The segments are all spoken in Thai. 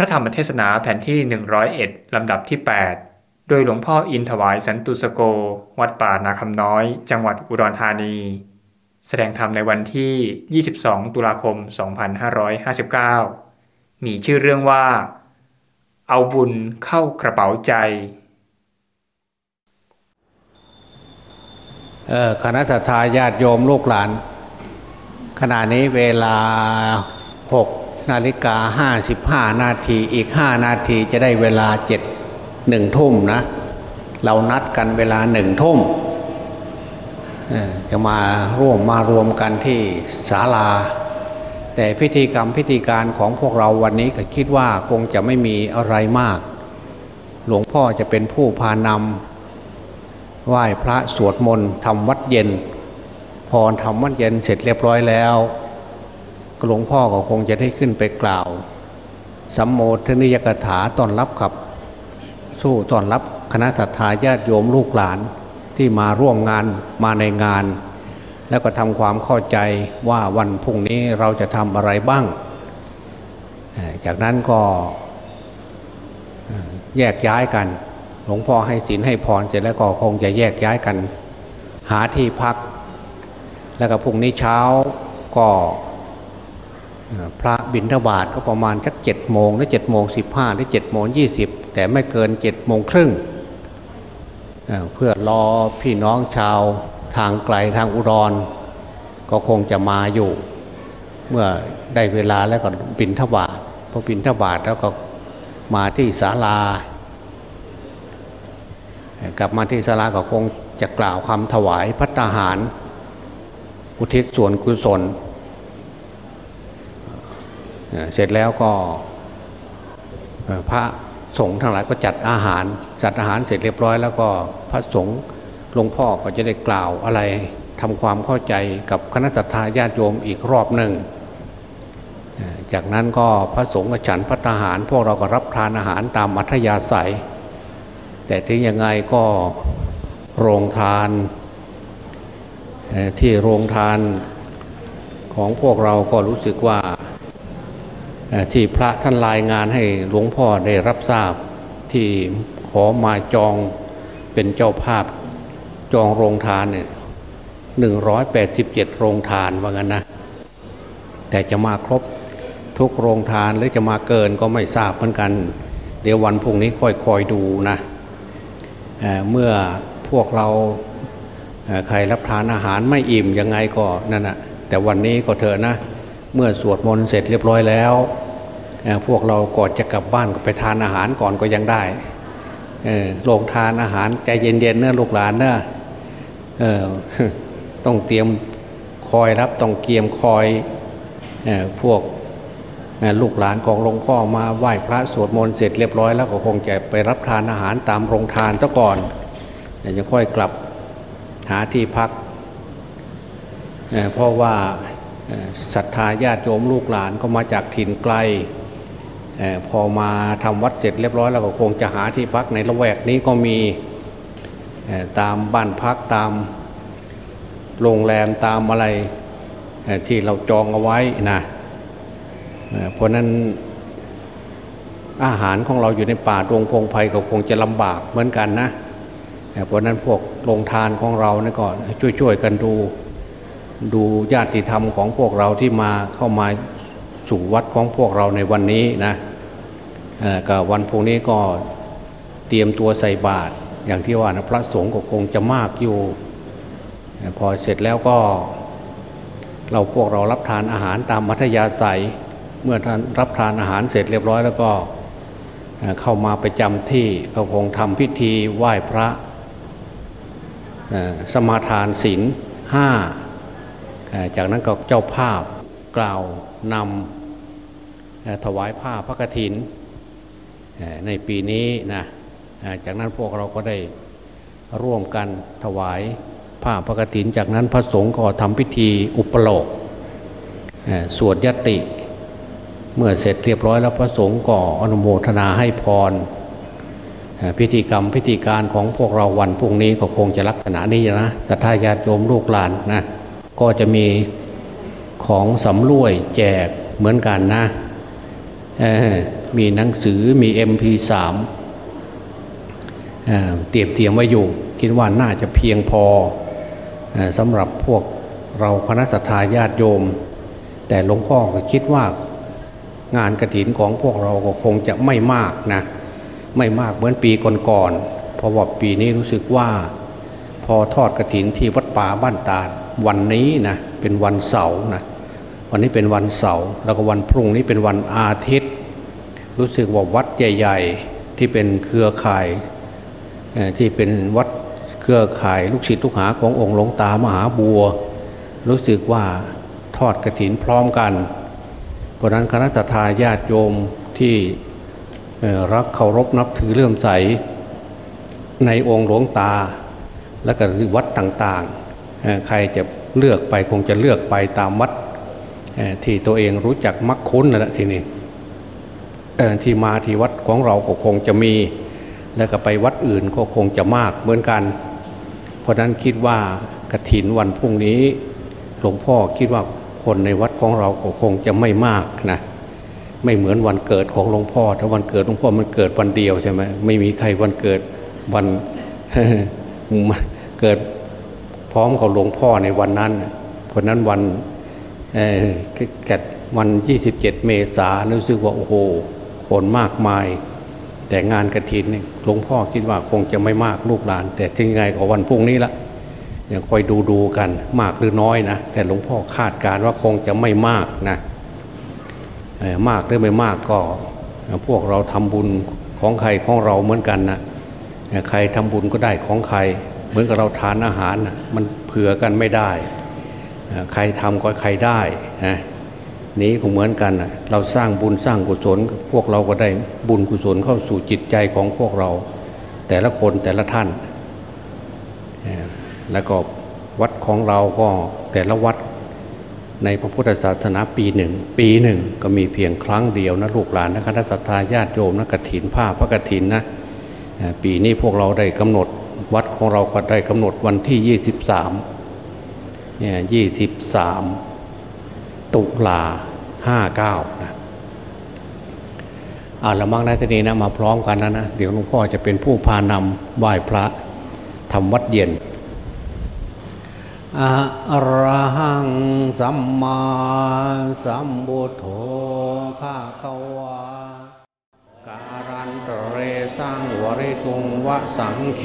พระธรรมเทศนาแผ่นที่ 101 ลำดับที่ 8 โดยหลวงพ่ออินถวายสันตุสโก วัดป่านาคำน้อย จังหวัดอุดรธานี แสดงธรรมในวันที่ 22 ตุลาคม 2559 มีชื่อเรื่องว่า เอาบุญเข้ากระเป๋าใจคณะสัตยาญาติโยมลูกหลาน ขณะนี้เวลา 6 นาฬิกา55นาทีอีก5นาทีจะได้เวลา7หนึ่งทุ่มนะ เรานัดกันเวลาหนึ่งทุ่มจะมาร่วมมารวมกันที่ศาลา แต่พิธีกรรมพิธีการของพวกเราวันนี้ก็คิดว่าคงจะไม่มีอะไรมาก หลวงพ่อจะเป็นผู้พานำไหว้พระสวดมนต์ทำวัดเย็น พอทำวัดเย็นเสร็จเรียบร้อยแล้ว หลวงพ่อก็คงจะได้ขึ้นไปกล่าว สัมโมทนิยกถาตอนรับขับ สู้ตอนรับคณะสัตยาญาติโยมลูกหลานที่มาร่วมงานมาในงาน แล้วก็ทำความเข้าใจว่าวันพรุ่งนี้เราจะทำอะไรบ้าง จากนั้นก็แยกย้ายกัน หลวงพ่อให้ศีลให้พรเสร็จแล้วก็คงจะแยกย้ายกัน หาที่พัก แล้วก็พรุ่งนี้เช้าก็ พระบิณฑบาตก็ประมาณสักเจ็ดโมงหรือเจ็ดโมงสิบห้าหรือเจ็ดโมงยี่สิบแต่ไม่เกินเจ็ดโมงครึ่งเพื่อรอพี่น้องชาวทางไกลทางอุดร ก็คงจะมาอยู่ เมื่อได้เวลาแล้วก็บินทบาทพอบินทบาทแล้วก็มาที่ศาลากลับมาที่ศาลาก็คงจะกล่าวคำถวายพัตาหาร อุทิศส่วนกุศล เสร็จแล้วก็พระสงฆ์ทั้งหลายก็จัดอาหารจัดอาหารเสร็จเรียบร้อย แล้วก็พระสงฆ์หลวงพ่อก็จะได้กล่าวอะไรทำความเข้าใจกับคณะสัตยาญาติโยมอีกรอบหนึ่ง จากนั้นก็พระสงฆ์ฉันพัตหาร พวกเราก็รับทานอาหารตามอัธยาศัย แต่ถึงยังไงก็โรงทานที่โรงทานของพวกเราก็รู้สึกว่า ที่พระท่านรายงานให้หลวงพ่อได้รับทราบที่ขอมาจองเป็นเจ้าภาพจองโรงทานเนี่ยหนึ่งร้อยแปดสิบเจ็ดโรงทานว่างั้นนะ แต่จะมาครบทุกโรงทานหรือจะมาเกินก็ไม่ทราบเหมือนกัน เดี๋ยววันพรุ่งนี้ค่อยคอยดูนะเเมื่อพวกเราใครรับทานอาหารไม่อิ่มยังไงก็นั่นนะแต่วันนี้ก็เถอะนะ เมื่อสวดมนต์เสร็จเรียบร้อยแล้วพวกเราก่อนจะกลับบ้านก็ไปทานอาหารก่อนก็ยังได้ลงทานอาหารใจเย็นๆเนื้อลูกหลานเนอะต้องเตรียมคอยรับต้องเกียมคอยพวกลูกหลานของหลวงพ่อมาไหว้พระสวดมนต์เสร็จเรียบร้อยแล้วก็คงจะไปรับทานอาหารตามโรงทานซะก่อนจะค่อยกลับหาที่พัก เพราะว่า ศรัทธาญาติโยมลูกหลานก็มาจากถิ่นไกลพอมาทำวัดเสร็จเรียบร้อยแล้วก็คงจะหาที่พักในละแวกนี้ก็มีตามบ้านพักตามโรงแรมตามอะไรที่เราจองเอาไว้นะเพราะนั้นอาหารของเราอยู่ในป่าดงพงไพ่ก็คงจะลำบากเหมือนกันนะเพราะนั้นพวกโรงทานของเรานี่ก็ช่วยๆกันดู ดูญาติธรรมของพวกเราที่มาเข้ามาสู่วัดของพวกเราในวันนี้นะกับวันพวกนี้ก็เตรียมตัวใส่บาตรอย่างที่ว่านะพระสงฆ์ก็คงจะมากอยู่ พอเสร็จแล้วก็ เราพวกเรารับทานอาหารตามมัธยาศัย เมื่อท่านรับทานอาหารเสร็จเรียบร้อยแล้วก็เข้ามาไปจำที่เขาคงทำพิธีไหว้พระสมาทานศีลห้า จากนั้นก็เจ้าภาพกล่าวนำถวายผ้าพระกฐิน ในปีนี้นะจากนั้นพวกเราก็ได้ร่วมกันถวายผ้าพระกฐิน จากนั้นพระสงฆ์ก็ทำพิธีอุปโลกสวดยติ เมื่อเสร็จเรียบร้อยแล้วพระสงฆ์ก็อนุโมทนาให้พรพิธีกรรมพิธีการของพวกเราวันพรุ่งนี้ก็คงจะลักษณะนี้นะสัทธาญาติโยมลูกหลานนะ ก็จะมีของสำรวยแจกเหมือนกันนะมีหนังสือมี MP3 เตรียมเตรียมไว้อยู่ คิดว่าน่าจะเพียงพอสำหรับพวกเราคณะสัตยาติโยม แต่หลวงพ่อก็คิดว่างานกระถินของพวกเราก็คงจะไม่มากนะ ไม่มากเหมือนปีก่อนๆเพราะว่าปีนี้รู้สึกว่า พอทอดกระถินที่วัดป่าบ้านตาด วันนี้นะเป็นวันเสาร์นะวันนี้เป็นวันเสาร์แล้วก็วันพรุ่งนี้เป็นวันอาทิตย์ รู้สึกว่าวัดใหญ่ ๆ ที่เป็นเครือข่ายที่เป็นวัดเครือข่ายลูกศิษย์ลูกหาขององค์หลวงตามหาบัว รู้สึกว่าทอดกระถินพร้อมกัน เพราะนั้นคณะสัตยาญาติโยมที่รักเคารพนับถือเลื่อมใสในองค์หลวงตาและก็วัดต่าง ใครจะเลือกไปคงจะเลือกไปตามวัดที่ตัวเองรู้จักมักคุ้นนั่นแหละทีนี้ที่มาที่วัดของเราก็คงจะมี แล้วก็ไปวัดอื่นก็คงจะมากเหมือนกัน เพราะนั้นคิดว่ากระถินวันพรุ่งนี้หลวงพ่อคิดว่าคนในวัดของเราก็คงจะไม่มากนะไม่เหมือนวันเกิดของหลวงพ่อ ถ้าวันเกิดหลวงพ่อมันเกิดวันเดียวใช่ไหมไม่มีใครวันเกิดวันเกิด ร้อมกับหลวงพ่อในวันนั้น เพราะนั้นวันแกดวัน27 เมษายนรู้สึกว่าโอ้โหคนมากมาย แต่งานกระถินหลวงพ่อคิดว่าคงจะไม่มากลูกหลาน แต่ถึงไงก็วันพรุ่งนี้ละยังคอยดูดูกันมากหรือน้อยนะแต่หลวงพ่อคาดการว่าคงจะไม่มากนะมากหรือไม่มากก็พวกเราทำบุญของใครของเราเหมือนกันนะใครทำบุญก็ได้ของใคร เหมือนกับเราทานอาหารนะมันเผื่อกันไม่ได้ ใครทำก็ใครได้นะนี้ก็เหมือนกันเราสร้างบุญสร้างกุศล พวกเราก็ได้บุญกุศลเข้าสู่จิตใจของพวกเรา แต่ละคนแต่ละท่าน แล้วก็วัดของเราก็แต่ละวัดในพระพุทธศาสนาปีหนึ่ง ปีหนึ่งก็มีเพียงครั้งเดียวนะลูกหลานนะคณะสัตยาติโยมนะกฐินผ้าพระกฐินนะปีนี้พวกเราได้กำหนด วัดของเราก็ได้กำหนดวันที่ยี่สิบสามเนี่ยยี่สิบสามตุลาห้าเก้านะอาละมั่งนะทีนี้นะมาพร้อมกันนะนะเดี๋ยวหลวงพ่อจะเป็นผู้พานำไหว้พระทำวัดเย็นอะระหังสัมมาสัมบุโธภาควากา เรสังวริตุงวะสังเค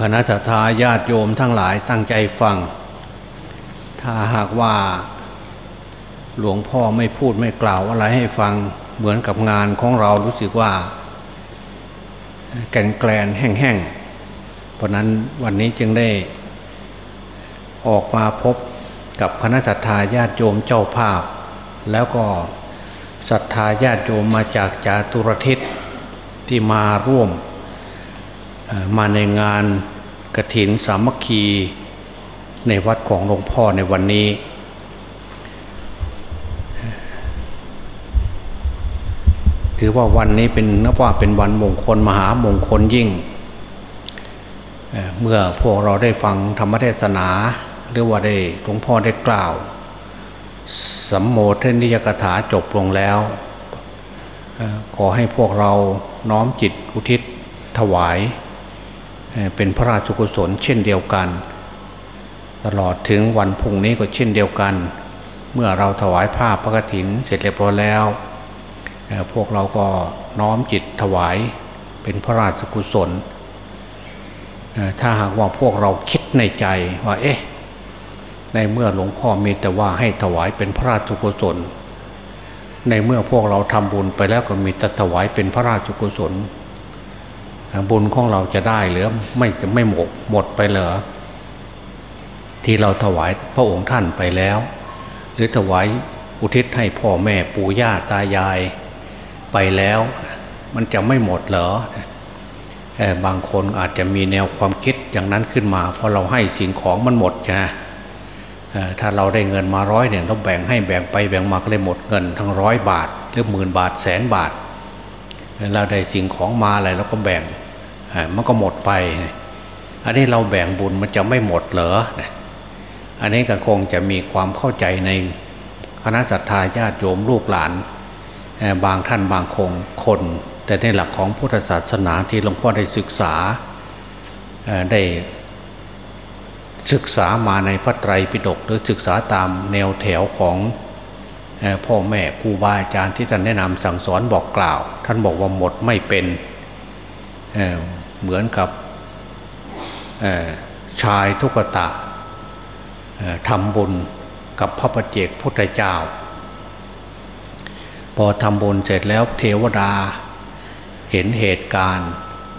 คณะทาญาติโยมทั้งหลายตั้งใจฟัง ถ้าหากว่า หลวงพ่อไม่พูดไม่กล่าวอะไรให้ฟังเหมือนกับงานของเรารู้สึกว่า แกนแกลนแห้งๆ เพราะนั้นวันนี้จึงได้ ออกมาพบกับคณะสัตยาญาติโยมเจ้าภาพ แล้วก็ ศรัทธาญาติโยมมาจากจาตุรทิศที่มาร่วมมาในงานกระถินสามัคคีในวัดของหลวงพ่อในวันนี้ ถือว่าวันนี้เป็นนับว่าเป็นวันมงคลมหามงคลยิ่ง เมื่อพวกเราได้ฟังธรรมเทศนา หรือว่าได้หลวงพ่อได้กล่าว สัมโมทนิยกถาจบลงแล้ว ขอให้พวกเราน้อมจิตอุทิศถวาย เป็นพระราชกุศลเช่นเดียวกัน ตลอดถึงวันพุ่งนี้ก็เช่นเดียวกัน เมื่อเราถวายผ้าพระกฐินเสร็จเรียบร้อยแล้ว พวกเราก็น้อมจิตถวายเป็นพระราชกุศล ถ้าหากว่าพวกเราคิดในใจว่าเอ๊ะ ในเมื่อหลวงพ่อมีแต่ว่าให้ถวายเป็นพระราชกุศล ในเมื่อพวกเราทำบุญไปแล้วก็มีแต่ถวายเป็นพระราชกุศล บุญของเราจะได้หรือไม่จะไม่หมดหมดไปเหรอที่เราถวายพระองค์ท่านไปแล้ว หรือถวายอุทิศให้พ่อแม่ปู่ย่าตายายไปแล้ว มันจะไม่หมดเหรอบางคนอาจจะมีแนวความคิดอย่างนั้นขึ้นมา เพราะเราให้สิ่งของมันหมดใช่ไหม ถ้าเราได้เงินมาร้อยหนึ่งเราแบ่งให้แบ่งไปแบ่งมาก็เลยหมดเงินทั้งร้อยบาท หรือหมื่นบาทแสนบาท เราได้สิ่งของมาอะไรเราก็แบ่งมันก็หมดไปอันนี้เราแบ่งบุญมันจะไม่หมดเหรออันนี้ก็คงจะมีความเข้าใจในคณะสัตยาญาติโยมลูกหลาน บางท่านบางคงคน แต่ในหลักของพุทธศาสนาที่หลวงพ่อได้ศึกษาได้ ศึกษามาในพระไตรปิฎกหรือศึกษาตามแนวแถวของพ่อแม่ครูบาอาจารย์ที่ท่านแนะนำสั่งสอนบอกกล่าว ท่านบอกว่าหมดไม่เป็นเเหมือนกับชายทุกตะทำบุญกับพระประเจกพุทธเจ้า พอทำบุญเสร็จแล้วเทวดาเห็นเหตุการณ์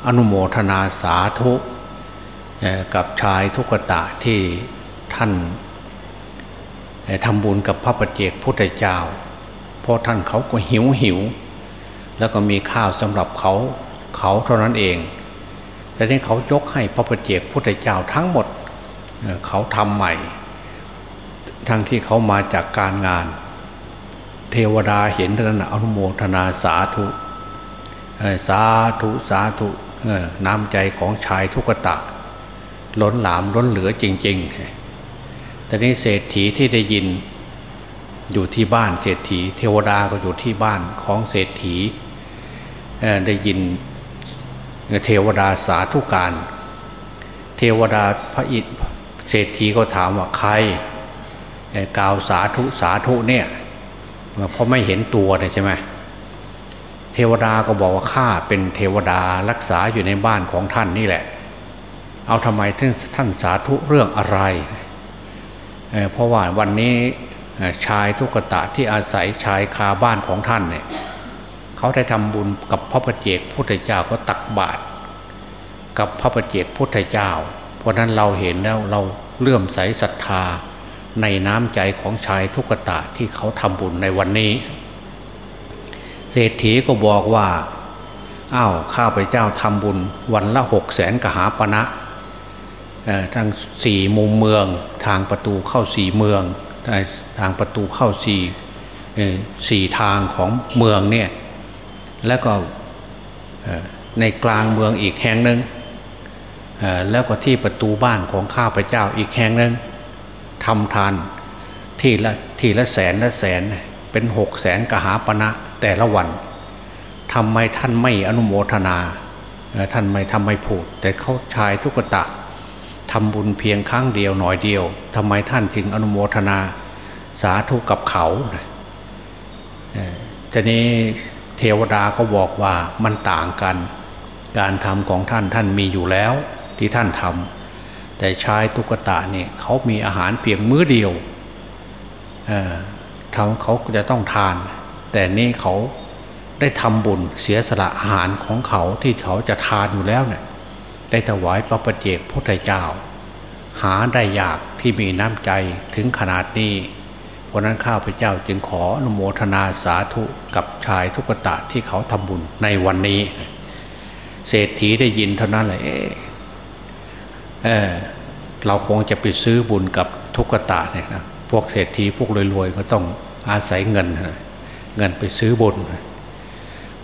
อนุโมทนาสาธุ กับชายทุกตะที่ท่านทำบุญกับพระประเจกพุทธเจ้าเพราะท่านเขาก็หิวหิว แล้วก็มีข้าวสำหรับเขาเขาเท่านั้นเอง แต่นี่เขายกให้พระประเจกพุทธเจ้าทั้งหมดเขาทำใหม่ ทั้งที่เขามาจากการงาน เทวดาเห็นนั้นอนุโมทนาสาธุสาธุสาธุน้ำใจของชายทุกตะ ล้นหลามล้นเหลือจริงๆแต่นี้เศรษฐีที่ได้ยินอยู่ที่บ้านเศรษฐี เทวดาก็อยู่ที่บ้านของเศรษฐีได้ยินเทวดาสาธุการ เทวดาพระอิศเศรษฐีก็ถามว่าใครกล่าวสาธุสาธุเนี่ยเพราะไม่เห็นตัวเลยใช่ไหมเทวดาก็บอกว่าข้าเป็นเทวดารักษาอยู่ในบ้านของท่านนี่แหละ เอาทำไมท่านสาธุเรื่องอะไรเเพราะว่าวันนี้ชายทุกตะที่อาศัยชายคาบ้านของท่านเนี่ยเขาได้ทำบุญกับพระประเจกพุทธเจ้าก็ตักบาตรกับพระประเจกพุทธเจ้า เพราะนั้นเราเห็นแล้วเราเลื่อมใสศรัทธาในน้ำใจของชายทุกตะที่เขาทำบุญในวันนี้ เศรษฐีก็บอกว่าอ้าวข้าพเจ้าทำบุญวันละหกแสนกหาปณะนะ ทางสี่มุมเมือง ทางประตูเข้าสี่เมือง ทางประตูเข้าสี่สี่ทางของเมืองเนี่ยแล้วก็ในกลางเมืองอีกแห่งหนึ่งแล้วก็ที่ประตูบ้านของข้าพเจ้าอีกแห่งหนึ่งทำทานที่ละที่ละแสนละแสนเป็นหกแสนกหาปณะแต่ละวันทำไมท่านไม่อนุโมทนาท่านไม่ทำไมพูด แต่เขาชายทุกตะ ทำบุญเพียงครั้งเดียวหน่อยเดียวทำไมท่านจึงอนุโมทนาสาธุกับเขาทีนี้เทวดาก็บอกว่ามันต่างกัน การทำของท่านท่านมีอยู่แล้วที่ท่านทำแต่ชายตุกตะนี่ยเขามีอาหารเพียงมื้อเดียวทำเขาจะต้องทาน แต่นี่เขาได้ทำบุญเสียสละอาหารของเขาที่เขาจะทานอยู่แล้วเนี่ย ได้ถวายพระประเจกพุทธเจ้า หาได้ยากที่มีน้ำใจถึงขนาดนี้เพราะนั้นข้าพเจ้าจึงขออนุโมทนาสาธุกับชายทุกตะที่เขาทำบุญในวันนี้ เศรษฐีได้ยินเท่านั้นเลยเออเราคงจะไปซื้อบุญกับทุกตะเนี่ยนะพวกเศรษฐีพวกรวยๆก็ต้องอาศัยเงิน เงินไปซื้อบุญ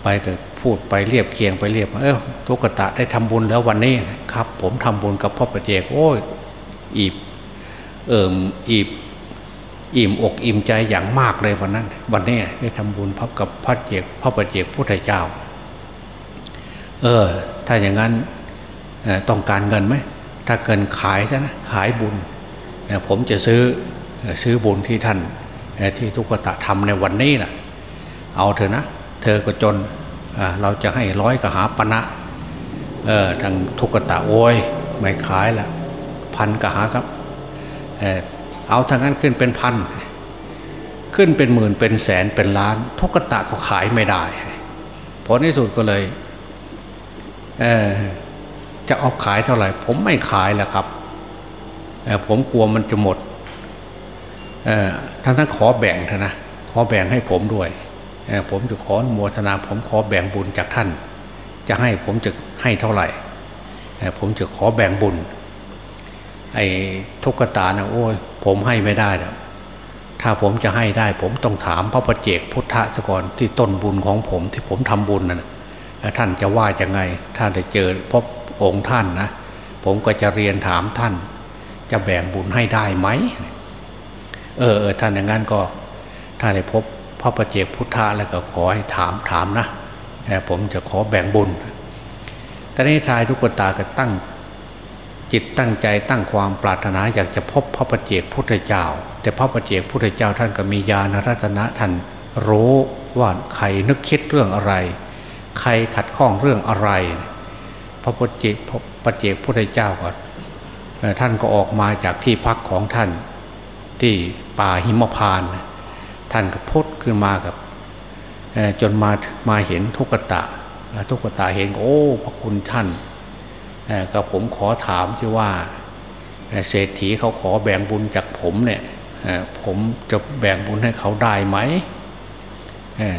ไปก็ พูดไปเรียบเคียงไปเรียบเออทุกตะได้ทำบุญแล้ววันนี้ครับ ผมทำบุญกับพ่อประเจกโอ้ยอีบเอิมอีบอิ่มอกอิ่มใจอย่างมากเลยวันนั้น วันนี้ได้ทำบุญพบกับพระเจกพระประเจกพุทธเจ้า เออ ถ้าอย่างนั้นต้องการเงินไหมถ้าเกินขายนะขายบุญผมจะซื้อซื้อบุญที่ท่านที่ทุกตะทำในวันนี้นะ่ะ เอาเถอะนะ เธอก็จน เราจะให้ร้อยกหาปณะเออทางทุกตะโอยไม่ขายละพันกหาครับเออเอาทางนั้นขึ้นเป็นพันขึ้นเป็นหมื่นเป็นแสนเป็นล้าน ทุกตะก็ขายไม่ได้ผลที่สุดก็เลยเออจะเอาขายเท่าไหร่ ผมไม่ขายแล้วครับผมกลัวมันจะหมดท่านนั้นขอแบ่งเถอะนะขอแบ่งให้ผมด้วย ผมจะขอโมทนา ผมขอแบ่งบุญจากท่าน จะให้ผมจะให้เท่าไหร่ ผมจะขอแบ่งบุญ ไอ้ทุกตานะโอ้ยผมให้ไม่ได้แล้วถ้าผมจะให้ได้ ผมต้องถามพระประเจกพุทธะสกอรที่ต้นบุญของผมที่ผมทำบุญนะ่ะท่านจะว่าจะไงถ้าได้เจอพบองค์ท่านนะ ผมก็จะเรียนถามท่าน จะแบ่งบุญให้ได้ไหมเออเออท่านอย่างนั้นก็ถ้าได้พบ พระประเจกพุทธะแล้วก็ขอให้ถามถามนะผมจะขอแบ่งบุญแต่นี้ชายทุกตาก็ตั้งจิตตั้งใจตั้งความปรารถนาอยากจะพบพระประเจกพุทธเจ้า แต่พระประเจกพุทธเจ้าท่านก็มีญาณรัตนะท่านรู้ว่าใครนึกคิดเรื่องอะไร ใครขัดข้องเรื่องอะไร พระประเจกพระประเจกพุทธเจ้าก็ท่านก็ออกมาจากที่พักของท่านที่ป่าหิมพาน ท่านก็พุทธขึ้นมากับจนมามาเห็นทุกตะทุกตะเห็นโอ้พระคุณท่านก็ผมขอถามที่ว่าเศรษฐีเขาขอแบ่งบุญจากผมเนี่ยผมจะแบ่งบุญให้เขาได้ไหม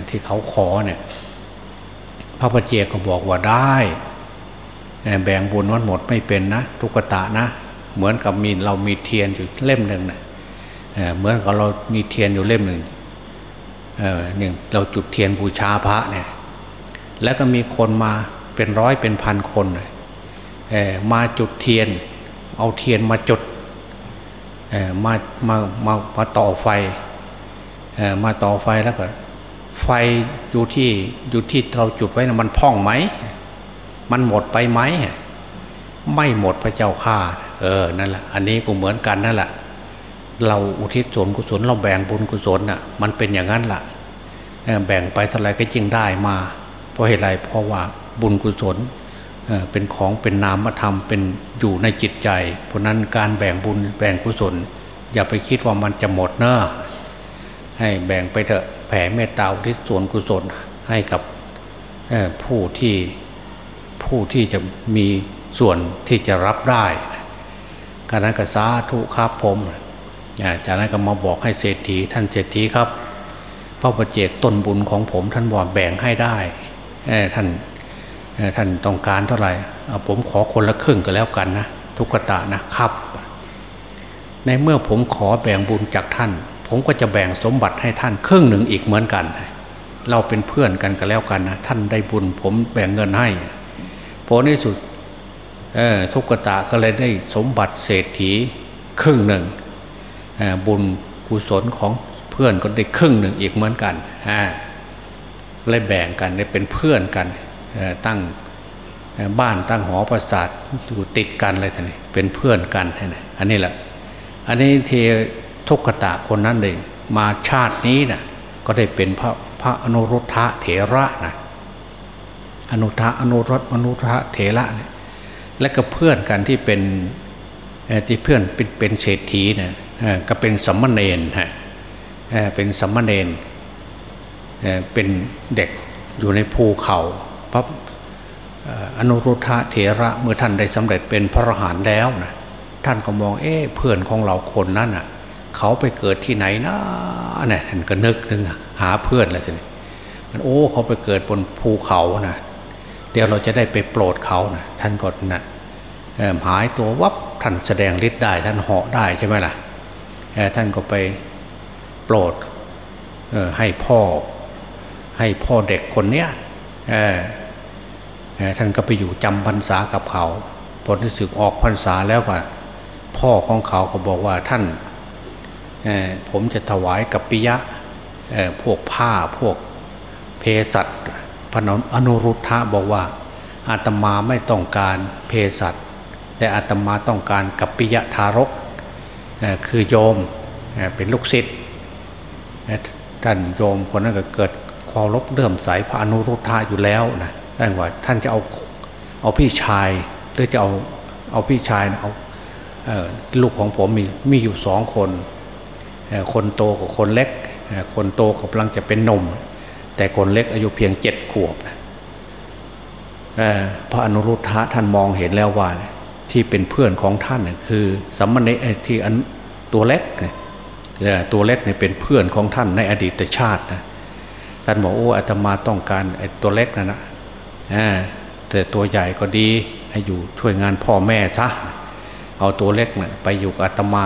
ที่เขาขอเนี่ยพระปเจกก็บอกว่าได้แบ่งบุญวันหมดไม่เป็นนะทุกตะนะ เหมือนกับมีเรามีเทียนอยู่เล่มหนึ่งนะเหมือนกับเรามีเทียนอยู่เล่มหนึ่ง หนึ่งเราจุดเทียนบูชาพระเนี่ยแล้วก็มีคนมาเป็นร้อยเป็นพันคนเลยมาจุดเทียน เอาเทียนมาจุดมามามามาต่อไฟมาต่อไฟแล้วก็ไฟอยู่ที่อยู่ที่เราจุดไว้นะมันพ่องไหม มันหมดไปไหมไม่หมดพระเจ้าข้าเออนั่นแหละอันนี้ก็เหมือนกันนั่นแหละ เราอุทิศส่วนกุศลเราแบ่งบุญกุศลน่ะมันเป็นอย่างนั้นละ่ะแบ่งไปเท่าไรก็จึงได้มา เพราะเหตุไรเพราะว่าบุญกุศลเป็นของเป็นนามธรรมเป็นอยู่ในจิตใจ เพราะนั้นการแบ่งบุญแบ่งกุศล อย่าไปคิดว่ามันจะหมดเนอะให้แบ่งไปเถอะแผ่เมตตาอุทิศส่วนกุศลให้กับผู้ที่ผู้ที่จะมีส่วนที่จะรับได้การนั้นก็สาธุครับผม จากนั้นก็มาบอกให้เศรษฐีท่านเศรษฐีครับพระประเจกต้นบุญของผมท่านบอกแบ่งให้ได้ท่านท่านต้องการเท่าไหร่ผมขอคนละครึ่งก็แล้วกันนะทุกตะนะครับ ในเมื่อผมขอแบ่งบุญจากท่าน ผมก็จะแบ่งสมบัติให้ท่านครึ่งหนึ่งอีกเหมือนกัน เราเป็นเพื่อนกันก็แล้วกันนะท่านได้บุญ ผมแบ่งเงินให้ผลที่สุดทุกตะก็เลยได้สมบัติเศรษฐีครึ่งหนึ่ง บุญกุศลของเพื่อนก็ได้ครึ่งหนึ่งอีกเหมือนกันเลยแบ่งกันได้เป็นเพื่อนกันตั้งบ้านตั้งหอประสาทอยู่ติดกันเลยท่านเป็นเพื่อนกันนอันนี้แหละอันนี้เททุกขตะคนนั้นเลยมาชาตินี้นะ่ะก็ได้เป็นพระพระอนุรุทธะเถระนะอนุทะอนุรสอนุทะเถระเนี่ยและก็เพื่อนกันที่เป็นที่เพื่อนเป็นเป็นเศรษฐีเนี่ย ก็เป็นสัมมเนนฮะเป็นสัมมเนนเป็นเด็กอยู่ในภูเขาพระอนุรุทธะเถระเมื่อท่านได้สำเร็จเป็นพระอรหันต์แล้วนะท่านก็มองเอ๊ะเพื่อนของเราคนนั้นอะ เขาไปเกิดที่ไหนนะเนี่ยท่านก็นึกถึงหาเพื่อนอะไรทีนี้มันโอ้เขาไปเกิดบนภูเขานะเดี๋ยวเราจะได้ไปโปรดเขานะท่านก็นะหายตัววับท่านแสดงฤทธิ์ได้ท่านเหาะได้ใช่ไหมล่ะ ท่านก็ไปโปรดให้พ่อให้พ่อเด็กคนเนี้ยท่านก็ไปอยู่จำพรรษากับเขาพอที่สึกออกพรรษาแล้วก็พ่อของเขาก็บอกว่าท่านผมจะถวายกับปิยะพวกผ้าพวกเพศัตพนอนุรุทธะบอกว่าอาตมาไม่ต้องการเพศัตแต่อาตมาต้องการกับปิยะทารก คือโยมเป็นลูกศิษย์ท่านโยมคนนั้นก็เกิดความลบเลื่อมใสพระอนุรุทธะอยู่แล้วนะท่านว่าท่านจะเอาเอาพี่ชายหรือจะเอาเอาพี่ชายเอาลูกของผมมีมีอยู่สองคน คนโตกับคนเล็ก คนโตกำลังจะเป็นนม แต่คนเล็กอายุเพียงเจ็ดขวบพระอนุรุทธะท่านมองเห็นแล้วว่า ที่เป็นเพื่อนของท่านคือสัมมเนที่ตัวเล็กตัวเล็กเนี่ยเป็นเพื่อนของท่านในอดีตชาตินะท่านบอกโอ้อาตมาต้องการไอ้ตัวเล็กนะนะแต่ตัวใหญ่ก็ดีให้อยู่ช่วยงานพ่อแม่ซะเอาตัวเล็กนะ่ยไปอยู่กับอาตมา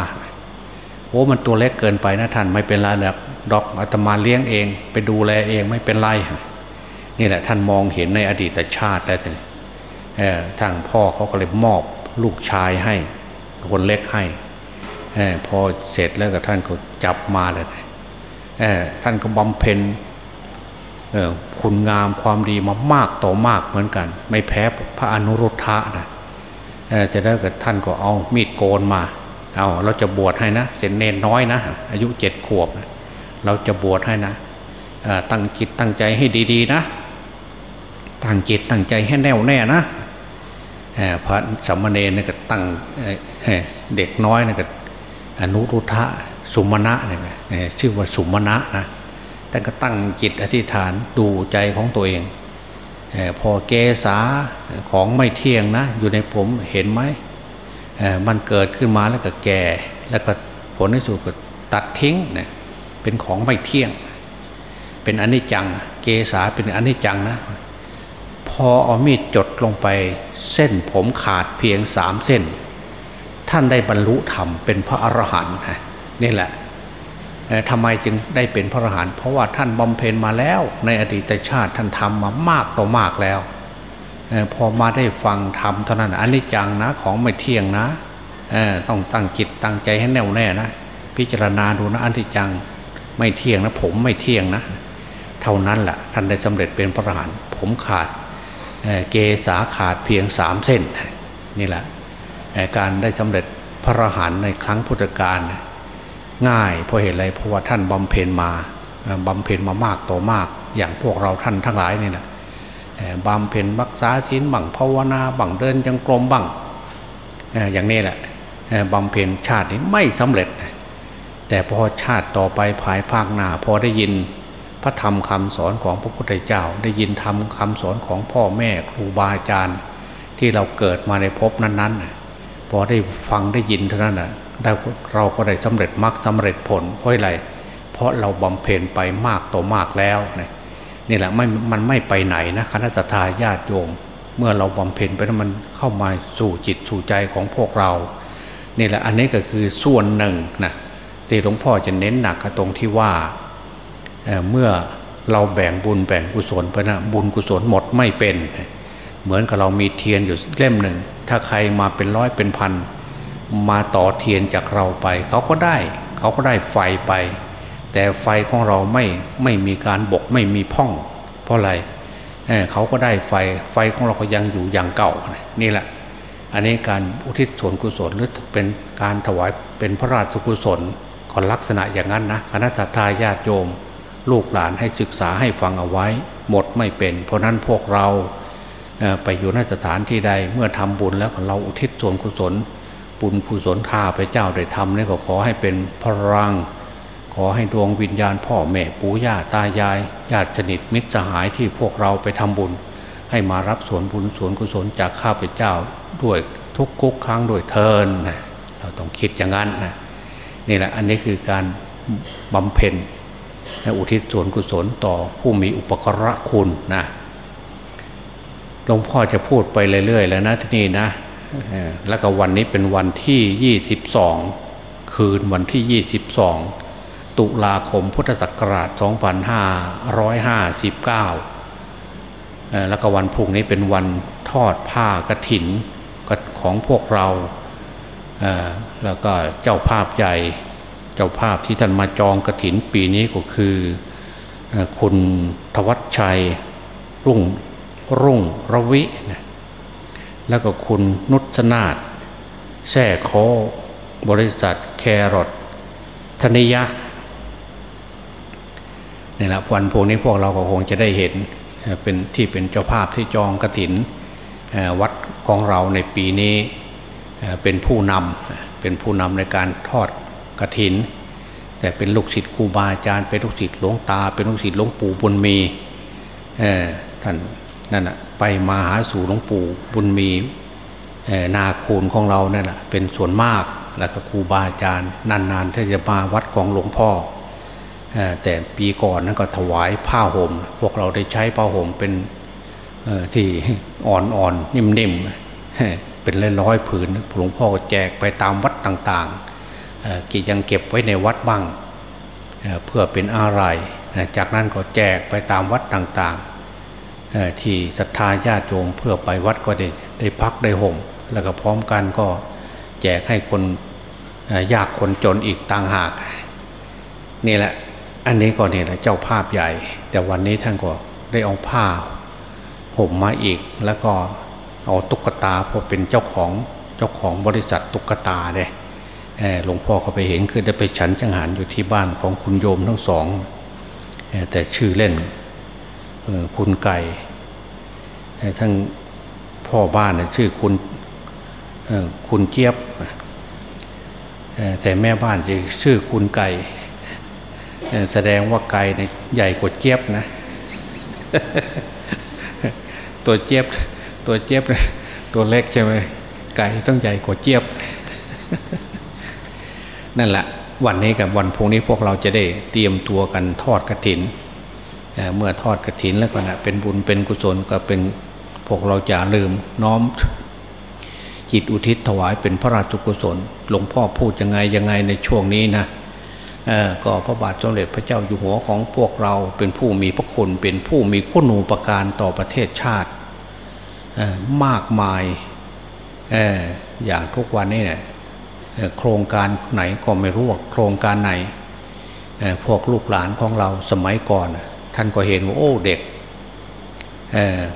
โอ้มันตัวเล็กเกินไปนะท่านไม่เป็นไรหรอกดอกอาตมาเลี้ยงเอง ไปดูแลเองไม่เป็นไรนี่แหละท่านมองเห็นในอดีตชาติแล้วท่ทางพ่อเขาก็เลยมอบ ลูกชายให้คนเล็กให้พอเสร็จแล้วก็ท่านก็จับมาเลยท่านก็บำเพ็ญคุณงามความดีมามากต่อมากเหมือนกัน ไม่แพ้พระอนุรุทธะนะจะได้กับท่านก็เอามีดโกนมา เอาเราจะบวชให้นะเสร็จเนนน้อยนะ อายุเจ็ดขวบนะเราจะบวชให้นะตั้งจิตตั้งใจให้ดี ๆ นะ ตั้งจิตตั้งใจให้แน่วแน่นะ พระสัมมาเนรก็ตั้งเด็กน้อยนะก็อนุรุทธะสุมาณะเนี่ยชื่อว่าสุมาณะนะแต่ก็ตั้งจิตอธิษฐานดูใจของตัวเองพอเกษาของไม่เที่ยงนะ อยู่ในผมเห็นไหมมันเกิดขึ้นมาแล้วก็แก่ แล้วก็ผลที่สุดก็ตัดทิ้งเนี่ยเป็นของไม่เที่ยง เป็นอนิจจัง เกษาเป็นอนิจจังนะ พอเอามีดจดลงไป เส้นผมขาดเพียงสามเส้น ท่านได้บรรลุธรรมเป็นพระอรหันต์นี่แหละทำไมจึงได้เป็นพระอรหันต์เพราะว่าท่านบำเพ็ญมาแล้ว ในอดีตชาติท่านทำมามากต่อมากแล้วพอมาได้ฟังธรรมเท่านั้นอันนี้จังนะของไม่เที่ยงนะต้องตั้งจิตตั้งใจให้แน่วแน่นะพิจารณาดูนะอันที่จังไม่เที่ยงนะ ผมไม่เที่ยงนะ เท่านั้นแหละท่านได้สำเร็จเป็นพระอรหันต์ผมขาด เกษาขาดเพียงสามเส้นนี่แหละการได้สำเร็จพระรหันในครั้งพุทธกาลง่ายเพราะเหตุอะไรเพราะว่าท่านบำเพ็ญมาบำเพ็ญมามากต่อมาก อย่างพวกเราท่านทั้งหลายนี่แหละบำเพ็ญรักษาศีลบังภาวนาบังเดินจังกรมบังอย่างนี้แหละบำเพ็ญชาตินี้ไม่สำเร็จ แต่พอชาติต่อไปภายภาคหน้าพอได้ยิน พระธรรมคำสอนของพระพุทธเจ้า ได้ยินธรรมคาสอนของพ่อแม่ครูบาอาจารย์ ที่เราเกิดมาในภพนั้นๆพอได้ฟังได้ยินเท่านั้นนะเราก็ได้สำเร็จมรรคสาเร็จผลเพราะอะไร เพราะเราบำเพ็ญไปมากต่อมากแล้วนี่แหละไม่มันไม่ไปไหนนะคณะทาญาติโยม เมื่อเราบำเพ็ญไปแล้วมันเข้ามาสู่จิตสู่ใจของพวกเรานี่แหละอันนี้ก็คือส่วนหนึ่งนะที่หลวงพ่อจะเน้นหนักตรงที่ว่า เมื่อเราแบ่งบุญแบ่งกุศลไปนะบุญกุศลหมดไม่เป็น เหมือนกับเรามีเทียนอยู่เล่มหนึ่ง ถ้าใครมาเป็นร้อยเป็นพัน มาต่อเทียนจากเราไป เขาก็ได้ เขาก็ได้ไฟไป แต่ไฟของเราไม่ไม่มีการบกไม่มีพ่อง เพราะอะไรเเขาก็ได้ไฟไฟของเราก็ยังอยู่อย่างเก่านี่แหละ อันนี้การอุทิศส่วนกุศลหรือเป็นการถวายเป็นพระราชกุศลก็ลักษณะอย่างนั้นนะคณะทาญาติโยม ลูกหลานให้ศึกษาให้ฟังเอาไว้ หมดไม่เป็น เพราะนั้นพวกเราไปอยู่นสถานที่ใดเมื่อทำบุญแล้วเราอุทิศส่วนกุศล บุญกุศลข้าพระเจ้าได้ทำนี่ก็ขอให้เป็นพลัง ขอให้ดวงวิญญาณพ่อแม่ปู่ย่าตายายญาติสนิทมิตรสหายที่พวกเราไปทำบุญ ให้มารับส่วนบุญส่วนกุศลจากข้าพเจ้าด้วยทุกกุ๊กครั้งด้วยเทินนะเราต้องคิดอย่างนั้นนะนี่แหละอันนี้คือการบำเพ็ญ อุทิศส่วนกุศลต่อผู้มีอุปกระคุณนะหลวงพ่อจะพูดไปเรื่อยๆแล้วนะที่นี่นะแล้วก็วันนี้เป็นวันที่ 22 คืนวันที่ 22 ตุลาคมพุทธศักราช 2559 แล้วก็วันพุ่งนี้เป็นวันทอดผ้ากระถินของพวกเรา แล้วก็เจ้าภาพใหญ่ เจ้าภาพที่ท่านมาจองกระถินปีนี้ก็คือคุณทวัชชัยรุ่งรุ่งระวินะแล้วก็คุณนุชนาธแท่โคบริษัทแครอทธนิยะนี่แหละวันพวกนี้พวกเราก็คงจะได้เห็นเป็นที่เป็นเจ้าภาพที่จองกระถินวัดของเราในปีนี้เป็นผู้นำเป็นผู้นำในการทอด ระถิน แต่เป็นลูกศิษย์ครูบาอาจารย์เป็นลูกศิษย์หลวงตา เป็นลูกศิษย์หลวงปู่บุญมีท่านนั่นแหะไปมาหาสู่หลวงปู่บุญมีนาคูนของเราเนี่ยแหละเป็นส่วนมากแล้วก็ครูบาอาจารย์นานๆที่จะมาวัดของหลวงพ่อ แต่ปีก่อนนั้นก็ถวายผ้าห่มพวกเราได้ใช้ผ้าห่มเป็นที่อ่อนๆนิ่มๆเป็นร้อยๆผืนหลวงพ่อแจกไปตามวัดต่างๆ กิยังเก็บไว้ในวัดบ้างเพื่อเป็นอะไร จากนั้นก็แจกไปตามวัดต่างๆ ที่ศรัทธาญาติโยมเพื่อไปวัดก็ได้ได้พักได้ห่ม แล้วก็พร้อมกันก็แจกให้คนยากคนจนอีกต่างหาก นี่แหละอันนี้ก็เนี่ยแหละเจ้าภาพใหญ่ แต่วันนี้ท่านก็ได้เอาผ้าห่มมาอีก แล้วก็เอาตุ๊กตาเพอเป็นเจ้าของเจ้าของบริษัทตุ๊กตาเลย หลวงพ่อเขาไปเห็นคือได้ไปฉันจังหันอยู่ที่บ้านของคุณโยมทั้งสองแต่ชื่อเล่นคุณไก่ทั้งพ่อบ้านชื่อคุณคุณเจี๊ยบแต่แม่บ้านจะชื่อคุณไก่แสดงว่าไก่ใหญ่กว่าเจี๊ยบนะ ตัวเจี๊ยบตัวเจี๊ยบตัวเล็กใช่ไหมไก่ต้องใหญ่กว่าเจี๊ยบ นั่นแหละวันนี้กับวันพรุ่งนี้พวกเราจะได้เตรียมตัวกันทอดกระถินเมื่อทอดกระถินแล้วก็นะเป็นบุญเป็นกุศลก็เป็นพวกเราจะลืมน้อม จิตอุทิศถวายเป็นพระราชกุศล หลวงพ่อพูดยังไงยังไงในช่วงนี้นะก็พระบาทสมเด็จพระเจ้าอยู่หัวของพวกเราเป็นผู้มีพระคุณเป็นผู้มีคุณูปการต่อประเทศชาติมากมายอย่างทุกวันนี้เนี่ย โครงการไหนก็ไม่รู้ว่าโครงการไหนพวกลูกหลานของเราสมัยก่อน ท่านก็เห็นว่าโอ้เด็กเ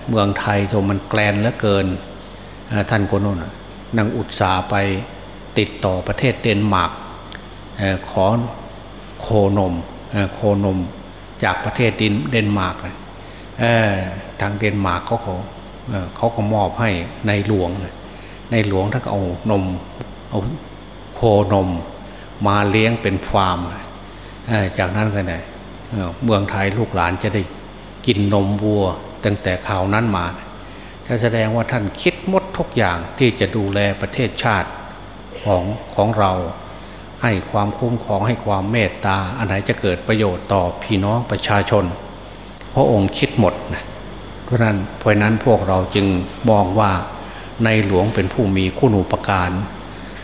เมืองไทยโทมันแกลนเหลือเกินท่านคนนั้นนางอุตสาไปติดต่อประเทศเดนมาร์กขอโคนมโคนมจากประเทศดินเดนมาร์กทางเดนมาร์กเขาเขาเขาก็มอบให้ในหลวง ในหลวงถ้าเอานมเอา โคนม มาเลี้ยงเป็นฟาร์มจากนั้นก็เนี่ยเมืองไทยลูกหลานจะได้กินนมวัว ตั้งแต่ข่าวนั้นมาก็แสดงว่าท่านคิดมดทุกอย่างที่จะดูแลประเทศชาติของของเรา ให้ความคุ้มครองให้ความเมตตาอันไหนจะเกิดประโยชน์ต่อพี่น้องประชาชนพระองค์คิดหมดนะเพราะนั้นเพราะนั้นพวกเราจึงมองว่าในหลวงเป็นผู้มีคุณูปการ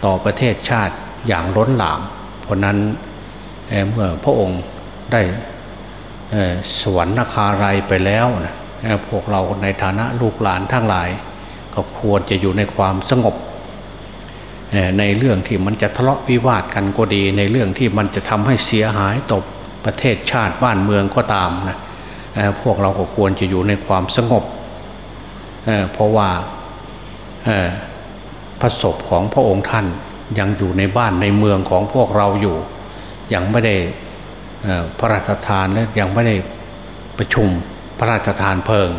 ต่อประเทศชาติอย่างล้นหลาม เพราะนั้นเมื่อพระองค์ได้สวรรคาไรไปแล้วนะพวกเราในฐานะลูกหลานทั้งหลาย ก็ควรจะอยู่ในความสงบ ในเรื่องที่มันจะทะเลาะวิวาทกันก็ดี ในเรื่องที่มันจะทำให้เสียหายตบประเทศชาติบ้านเมืองก็ตามนะพวกเราก็ควรจะอยู่ในความสงบเเพราะว่า ระศพของพระองค์ท่านยังอยู่ในบ้านในเมืองของพวกเราอยู่ ยังไม่ได้พระราชทานและยังไม่ได้ประชุมพระราชทานเพลิง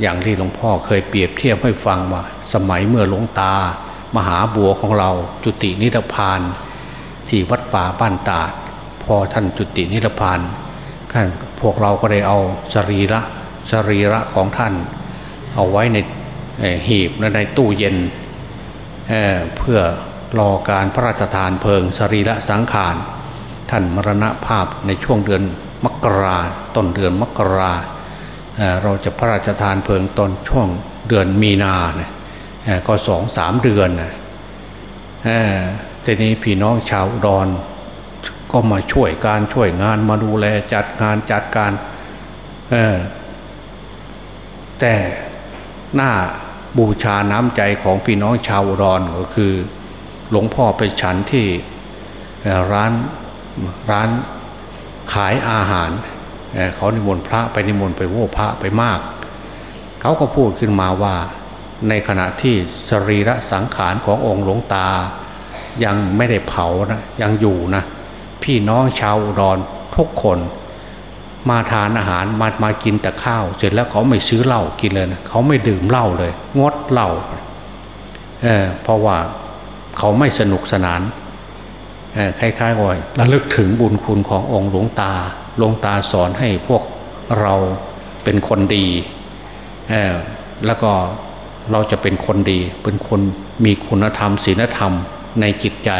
อย่างที่หลวงพ่อเคยเปรียบเทียบให้ฟังว่าสมัยเมื่อหลวงตามหาบัวของเราจุตินิพพานที่วัดป่าบ้านตาดพอท่านจุตินิพพานท่านพวกเราก็ได้เอาสรีระสรีระของท่าน เอาไว้ใน หีบในตู้เย็นเเพื่อรอการพระราชทานเพลิงสรีระสังขารท่านมรณภาพในช่วงเดือนมกราต้นเดือนมกราเราจะพระราชทานเพลิงตอนช่วงเดือนมีนาเนี่ยก็สองสามเดือนนะทีนี้พี่น้องชาวดอนก็มาช่วยการช่วยงานมาดูแลจัดงานจัดการแต่หน้า บูชาน้ำใจของพี่น้องชาวอุดอนก็คือ หลวงพ่อไปฉันที่ร้านร้านขายอาหาร เขานิมนต์พระไปนิมนต์ไปโว้พระไปมาก เขาก็พูดขึ้นมาว่าในขณะที่สรีระสังขารขององค์หลวงตา ยังไม่ได้เผานะยังอยู่นะ พี่น้องชาวอุดรทุกคน มาทานอาหารมามากินแต่ข้าว เสร็จแล้วเขาไม่ซื้อเหล้ากินเลยนะเขาไม่ดื่มเหล้าเลย งดเหล้าเเพราะว่าเขาไม่สนุกสนานคล้ายๆว่าระลึกถึงบุญคุณขององค์หลวงตาหลวงตาสอนให้พวกเราเป็นคนดีแล้วก็เราจะเป็นคนดี เป็นคนมีคุณธรรมศีลธรรมในจิตใจ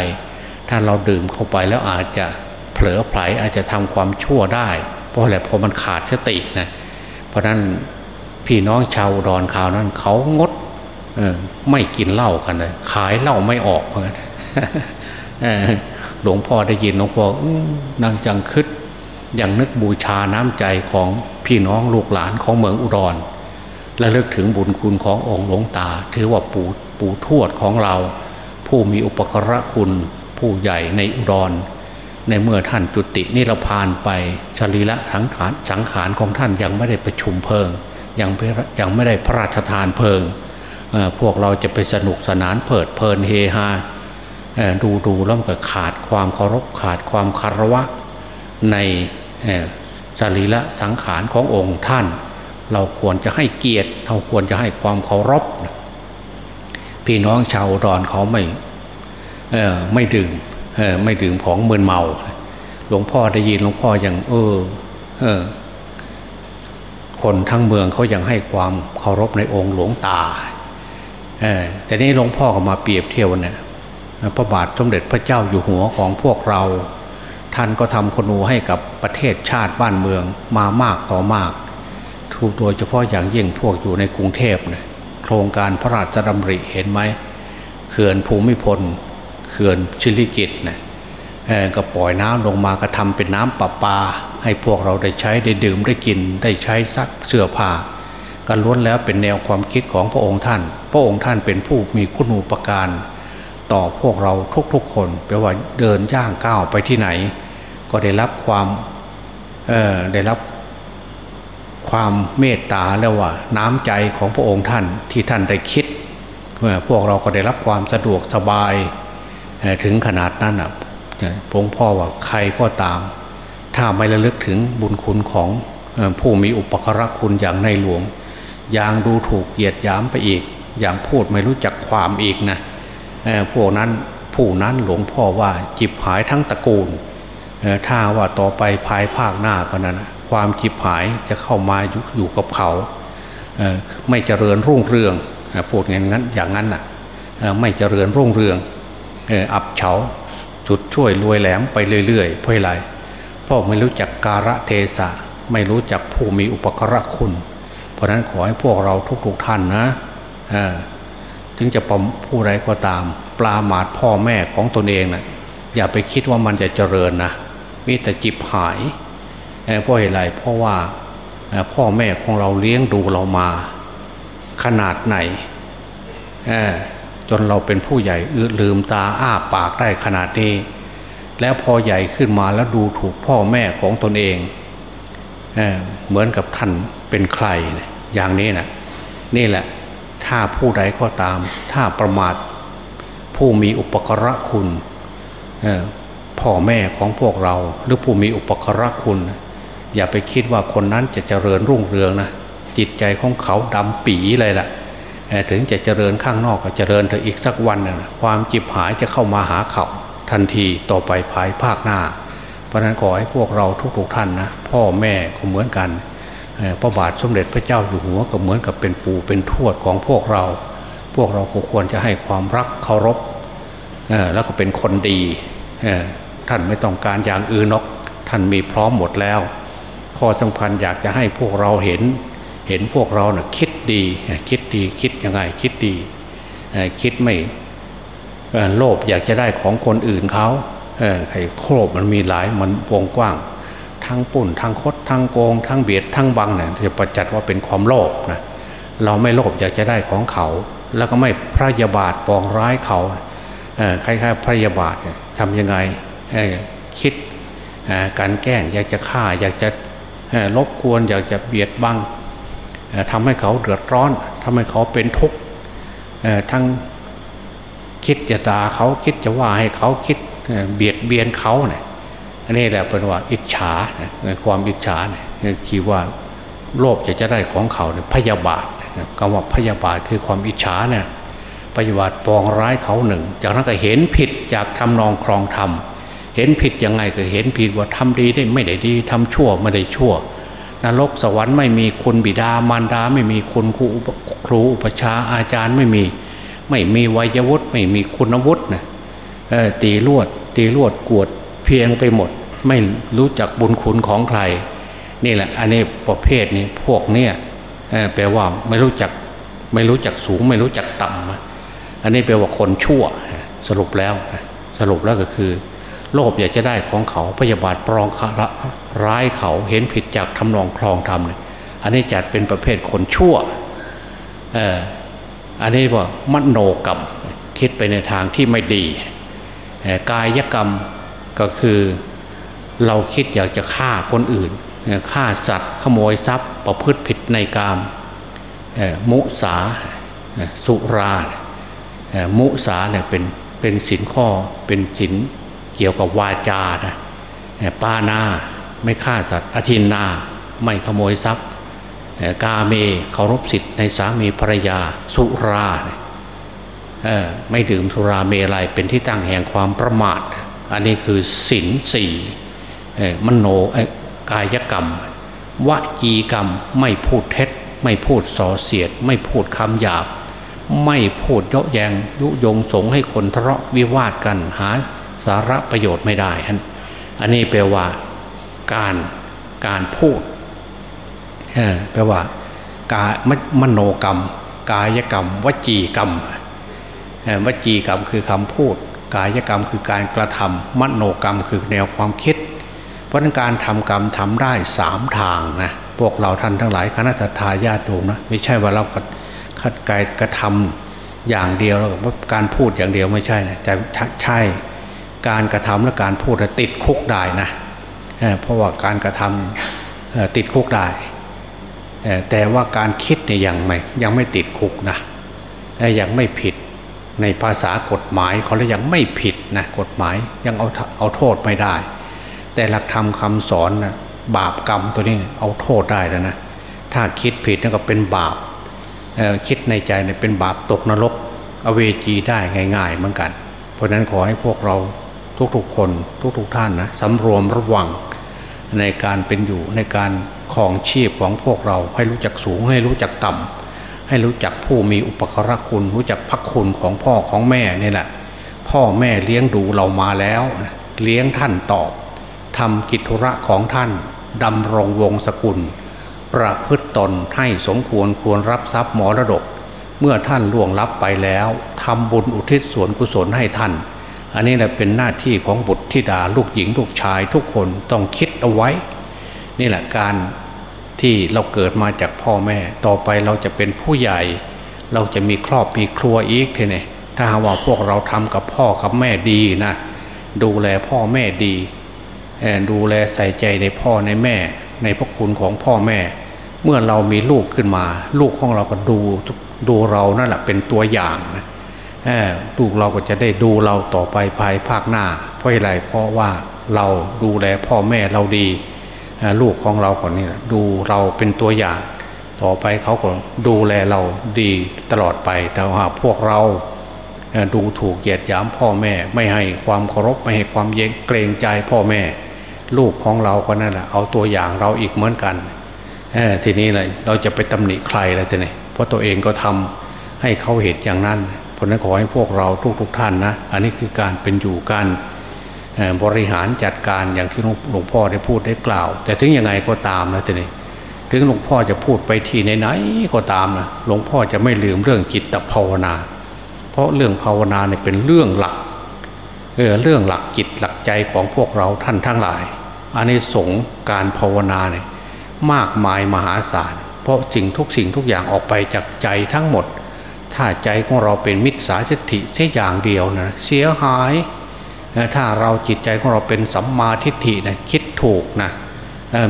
ถ้าเราดื่มเข้าไปแล้วอาจจะเผลอไผลอาจจะทำความชั่วได้ เพราะอะไรเพราะมันขาดสตินะเพราะนั้นพี่น้องชาวดอนข่าวนั้นเขางดไม่กินเหล้ากันเลยขายเหล้าไม่ออกเพราะงั้นหลวงพ่อได้ยินหลวงพ่อนางจังคึดยังนึกบูชาน้ำใจของพี่น้องลูกหลานของเมืองอุดรและเลิกถึงบุญคุณขององค์หลวงตา ถือว่าปู่ปู่ทวดของเรา ผู้มีอุปกรณคุณผู้ใหญ่ในอุดร ในเมื่อท่านจุตินิรพานไปชลีละสังขารสังขารของท่านยังไม่ได้ประชุมเพลิง ยังยังไม่ได้พระราชทานเพลิง พวกเราจะไปสนุกสนานเพิดเพลินเฮฮาดูดูแล้วก็ขาดความเคารพขาดความคารวะในสรีระสังขารขององค์ท่าน เราควรจะให้เกียรติ เราควรจะให้ความเคารพ พี่น้องชาวดอนเขาไม่ไม่ดื่ม ไม่ดื่มของมึนเมา หลวงพ่อได้ยินหลวงพ่ออย่างเออเออ คนทั้งเมืองเขายังให้ความเคารพในองค์หลวงตาแต่นี้หลวงพ่อก็มาเปรียบเทียบเนี่ยพระบาทสมเด็จพระเจ้าอยู่หัวของพวกเรา ท่านก็ทำคนูให้กับประเทศชาติบ้านเมืองมามากต่อมากถูกโดยเฉพาะอย่างยิ่งพวกอยู่ในกรุงเทพเนี่ยโครงการพระราชดำริเห็นไหมเขื่อนภูมิพล ขื่อนชิลิกิตนะก็ปล่อยน้ำลงมาก็ทำเป็นน้ำประปา ให้พวกเราได้ใช้ได้ดื่มได้กิน ได้ใช้ซักเสื้อผ้ากันล้วนแล้วเป็นแนวความคิดของพระองค์ท่าน พระองค์ท่านเป็นผู้มีคุณูปการ ต่อพวกเราทุกๆคนแปลว่าเดินย่างก้าวไปที่ไหน ก็ได้รับความได้รับความเมตตาแล้วว่า น้ำใจของพระองค์ท่านที่ท่านได้คิดพวกเราก็ได้รับความสะดวกสบาย ถึงขนาดนั้นอะหลวงพ่อว่าใครก็ตาม ถ้าไม่ระลึกถึงบุญคุณของผู้มีอุปกรคุณอย่างในหลวงอย่างดูถูกเหยียดย้ำไปอีก อย่างพูดไม่รู้จักความอีกนะพวกนั้นผู้นั้นหลวงพ่อว่าจิบหายทั้งตระกูลถ้าว่าต่อไปภายภาคหน้าก็นั้นความจิบหายจะเข้ามาอยู่กับเขาไม่เจริญรุ่งเรืองพูดอย่างนั้นอย่างนั้นน่ะไม่เจริญรุ่งเรือง อับเฉาจุดช่วยรวยแหลมไปเรื่อยๆเพราะอะไรเพราะไม่รู้จักการะเทศะไม่รู้จักผู้มีอุปกรคุณ เพราะนั้นขอให้พวกเราทุกๆท่านนะถึงจะปมผู้ใดก็ตาม ปลาหมาดพ่อแม่ของตนเองนะอย่าไปคิดว่ามันจะเจริญนะมีแต่จิบหายเพราะอะไรเพราะว่าพ่อแม่ของเราเลี้ยงดูเรามา ขนาดไหน จนเราเป็นผู้ใหญ่อืลืมตาอ้าปากได้ขนาดนี้ แล้วพอใหญ่ขึ้นมาแล้วดูถูกพ่อแม่ของตนเองเอเหมือนกับท่านเป็นใครอย่างนี้นะนี่แหละ ถ้าผู้ใดก็ตาม ถ้าประมาทผู้มีอุปกระคุณพ่อแม่ของพวกเราหรือผู้มีอุปกระคุณ อย่าไปคิดว่าคนนั้นจะเจริญรุ่งเรืองนะจิตใจของเขาดำปีเลยละ่ะ ถึงจะเจริญข้างนอกก็เจริญเถอะอีกสักวันนึงความจิบหายจะเข้ามาหาเขาทันทีต่อไปภายภาคหน้า เพราะนั้นขอให้พวกเราทุกๆท่านนะพ่อแม่ก็เหมือนกันพระบาทสมเด็จพระเจ้าอยู่หัวก็เหมือนกับเป็นปู่เป็นทวดของพวกเรา พวกเราควรจะให้ความรักเคารพแล้วก็เป็นคนดีท่านไม่ต้องการอย่างอื่นนกท่านมีพร้อมหมดแล้ว ข้อสำคัญอยากจะให้พวกเราเห็น เห็นพวกเราเนะ่ยคิด ดี คิดดีคิดยังไงคิดดี คิดไม่โลภอยากจะได้ของคนอื่นเขาไอ้โครบมันมีหลายมันวงกว้าง ทั้งปุ่นทั้งคดทั้งโกง ทั้งเบียดทั้งบังเนี่ยจะประจัดว่าเป็นความโลภนะเราไม่โลภอยากจะได้ของเขา แล้วก็ไม่พระยาบาทปองร้ายเขาคล้ายๆพระยาบาททำยังไงคิดการแกล้งอยากจะฆ่าอยากจะลบกวนอยากจะเบียดบัง ทำให้เขาเดือดร้อนทำให้เขาเป็นทุกข์ทั้งคิดจะด่าเขาคิดจะว่าให้เขาคิดเบียดเบียนเขาเนี่ยอันนี้แหละเป็นว่าอิจฉาความอิจฉาเนี่ยคิดว่าโลภจะจะได้ของเขาเนี่ยพยาบาทคำว่าพยาบาทคือความอิจฉาเนี่ยพยาบาทปองร้ายเขาหนึ่ง จากนั้นก็เห็นผิดจากทำนองครองธรรมเห็นผิดยังไงก็เห็นผิดว่าทำดีได้ไม่ได้ดีทำชั่วไม่ได้ชั่ว นรกสวรรค์ไม่มีคุณบิดามารดาไม่มีคุณครูครูอุปชาอาจารย์ไม่มี ไม่มีวัยวุฒิไม่มีคุณวุฒินะตีลวด ตีลวดกวดเพียงไปหมด ไม่รู้จักบุญคุณของใคร นี่แหละ อันนี้ประเภทนี้พวกเนี้ยแปลว่าไม่รู้จักไม่รู้จักสูง ไม่รู้จักต่ำอันนี้แปลว่าคนชั่วสรุปแล้วสรุปแล้วก็คือ โลภอยากจะได้ของเขาพยาบาทปรองร้ ร้ายเขาเห็นผิดจากทำนองคลองธรรมเนี่ยอันนี้จัดเป็นประเภทคนชั่วเอออันนี้ว่ามโนกรรมคิดไปในทางที่ไม่ดีกายกรรมก็คือเราคิดอยากจะฆ่าคนอื่นฆ่าสัตว์ขโมยทรัพย์ประพฤติผิดในกามมุสาสุรามุสาเนี่ยเป็นเป็นสินข้อเป็นสินเกี่ยวกับวาจานะปานา ไม่ฆ่าสัตว์อธินนา ไม่ขโมยทรัพย์ กาเมเคารพสิทธิ์ในสามีภรรยาสุราไม่ดื่มสุราเมลัยเป็นที่ตั้งแห่งความประมาท อันนี้คือสินสี่มโนกายกรรมวจีกรรมไม่พูดเท็จ ไม่พูดส่อเสียด ไม่พูดคำหยาบ ไม่พูดเยาะแยงยุยงสงให้คนทะเลาะวิวาทกันหาสาระประโยชน์ไม่ได้ อันนี้แปลว่า การการพูดแปลว่ากามมโนกรรม กายกรรม วจีกรรมวจีกรรมคือคำพูด กายกรรมคือการกระทำมโนกรรมคือแนวความคิด เพราะการทำกรรมทำได้สามทางนะพวกเราท่านทั้งหลายคณะทาญาติโยมนะไม่ใช่ว่าเราคัดกายกระทำอย่างเดียวแล้วการพูดอย่างเดียวไม่ใช่นะแต่ใช่การกระทำและการพูดติดคุกได้นะ เพราะว่าการกระทำติดคุกได้ แต่ว่าการคิดเนี่ยยังไม่ยังไม่ติดคุกนะยังไม่ผิดในภาษากฎหมายเขาเลยยังไม่ผิดนะกฎหมายยังเอาเอาโทษไม่ได้ แต่หลักธรรมคาสอนนะบาปกรรมตัวนี้เอาโทษได้แล้วนะถ้าคิดผิดนั่นก็เป็นบาปคิดในใจเนี่ยเป็นบาปตกนรก อเวจีได้ง่าย ๆ เหมือนกัน เพราะนั้นขอให้พวกเราทุกๆคนทุกๆท่านนะสำรวมระวัง ในการเป็นอยู่ในการของชีพของพวกเราให้รู้จักสูงให้รู้จักต่ำให้รู้จักผู้มีอุปกรคุณ รู้จักพักคุณของพ่อของแม่นี่แหละพ่อแม่เลี้ยงดูเรามาแล้ว เลี้ยงท่านตอบทำกิจธุระของท่านดำรงวงศกุล ประพฤตตนให้สมควรควรรับทรัพย์มรดก เมื่อท่านล่วงลับไปแล้วทำบุญอุทิศส่วนกุศลให้ท่าน อันนี้แหละเป็นหน้าที่ของบุตรธิดาลูกหญิงลูกชายทุกคนต้องคิดเอาไว้ นี่แหละการที่เราเกิดมาจากพ่อแม่ ต่อไปเราจะเป็นผู้ใหญ่ เราจะมีครอบมีครัวอีกทีนี่ถ้าว่าพวกเราทำกับพ่อกับแม่ดีนะดูแลพ่อแม่ดี ดูแลใส่ใจในพ่อในแม่ ในพระคุณของพ่อแม่ เมื่อเรามีลูกขึ้นมา ลูกของเราก็ดูดูเรานั่นแหละเป็นตัวอย่างนะ ลูกเราก็จะได้ดูเราต่อไปภายภาคหน้า เพราะอะไรเพราะว่าเราดูแลพ่อแม่เราดี ลูกของเราคนนี้ดูเราเป็นตัวอย่าง ต่อไปเขาก็ดูแลเราดีตลอดไป แต่ว่าพวกเราดูถูกเหยียดหยามพ่อแม่ ไม่ให้ความเคารพไม่ให้ความเยงเกรงใจพ่อแม่ ลูกของเราคนนั้นแหละเอาตัวอย่างเราอีกเหมือนกันทีนี้เลยเราจะไปตำหนิใครอะไรทีนี้เพราะตัวเองก็ทำให้เขาเห็นอย่างนั้น ราะนั้นขอให้พวกเราทุกๆทท่านนะ อันนี้คือการเป็นอยู่การบริหารจัดการอย่างที่หลวงพ่อได้พูดได้กล่าว แต่ถึงยังไงก็ตามนะทีนี้ถึงหลวงพ่อจะพูดไปที่ไหนๆก็ตามนะหลวงพ่อจะไม่ลืมเรื่องจิตภาวนา เพราะเรื่องภาวนาเนี่ยเป็นเรื่องหลักเออเรื่องหลักจิตหลักใจของพวกเราท่านทั้งหลายอันนี้สงการภาวนาเนี่ยมากมายมหาศาล เพราะสิ่งทุกสิ่งทุกอย่างออกไปจากใจทั้งหมด ถ้าใจของเราเป็นมิจฉาทิฏฐิแค่อย่างเดียวนะเสียหาย ถ้าเราจิตใจของเราเป็นสัมมาทิฏฐินะคิดถูกนะ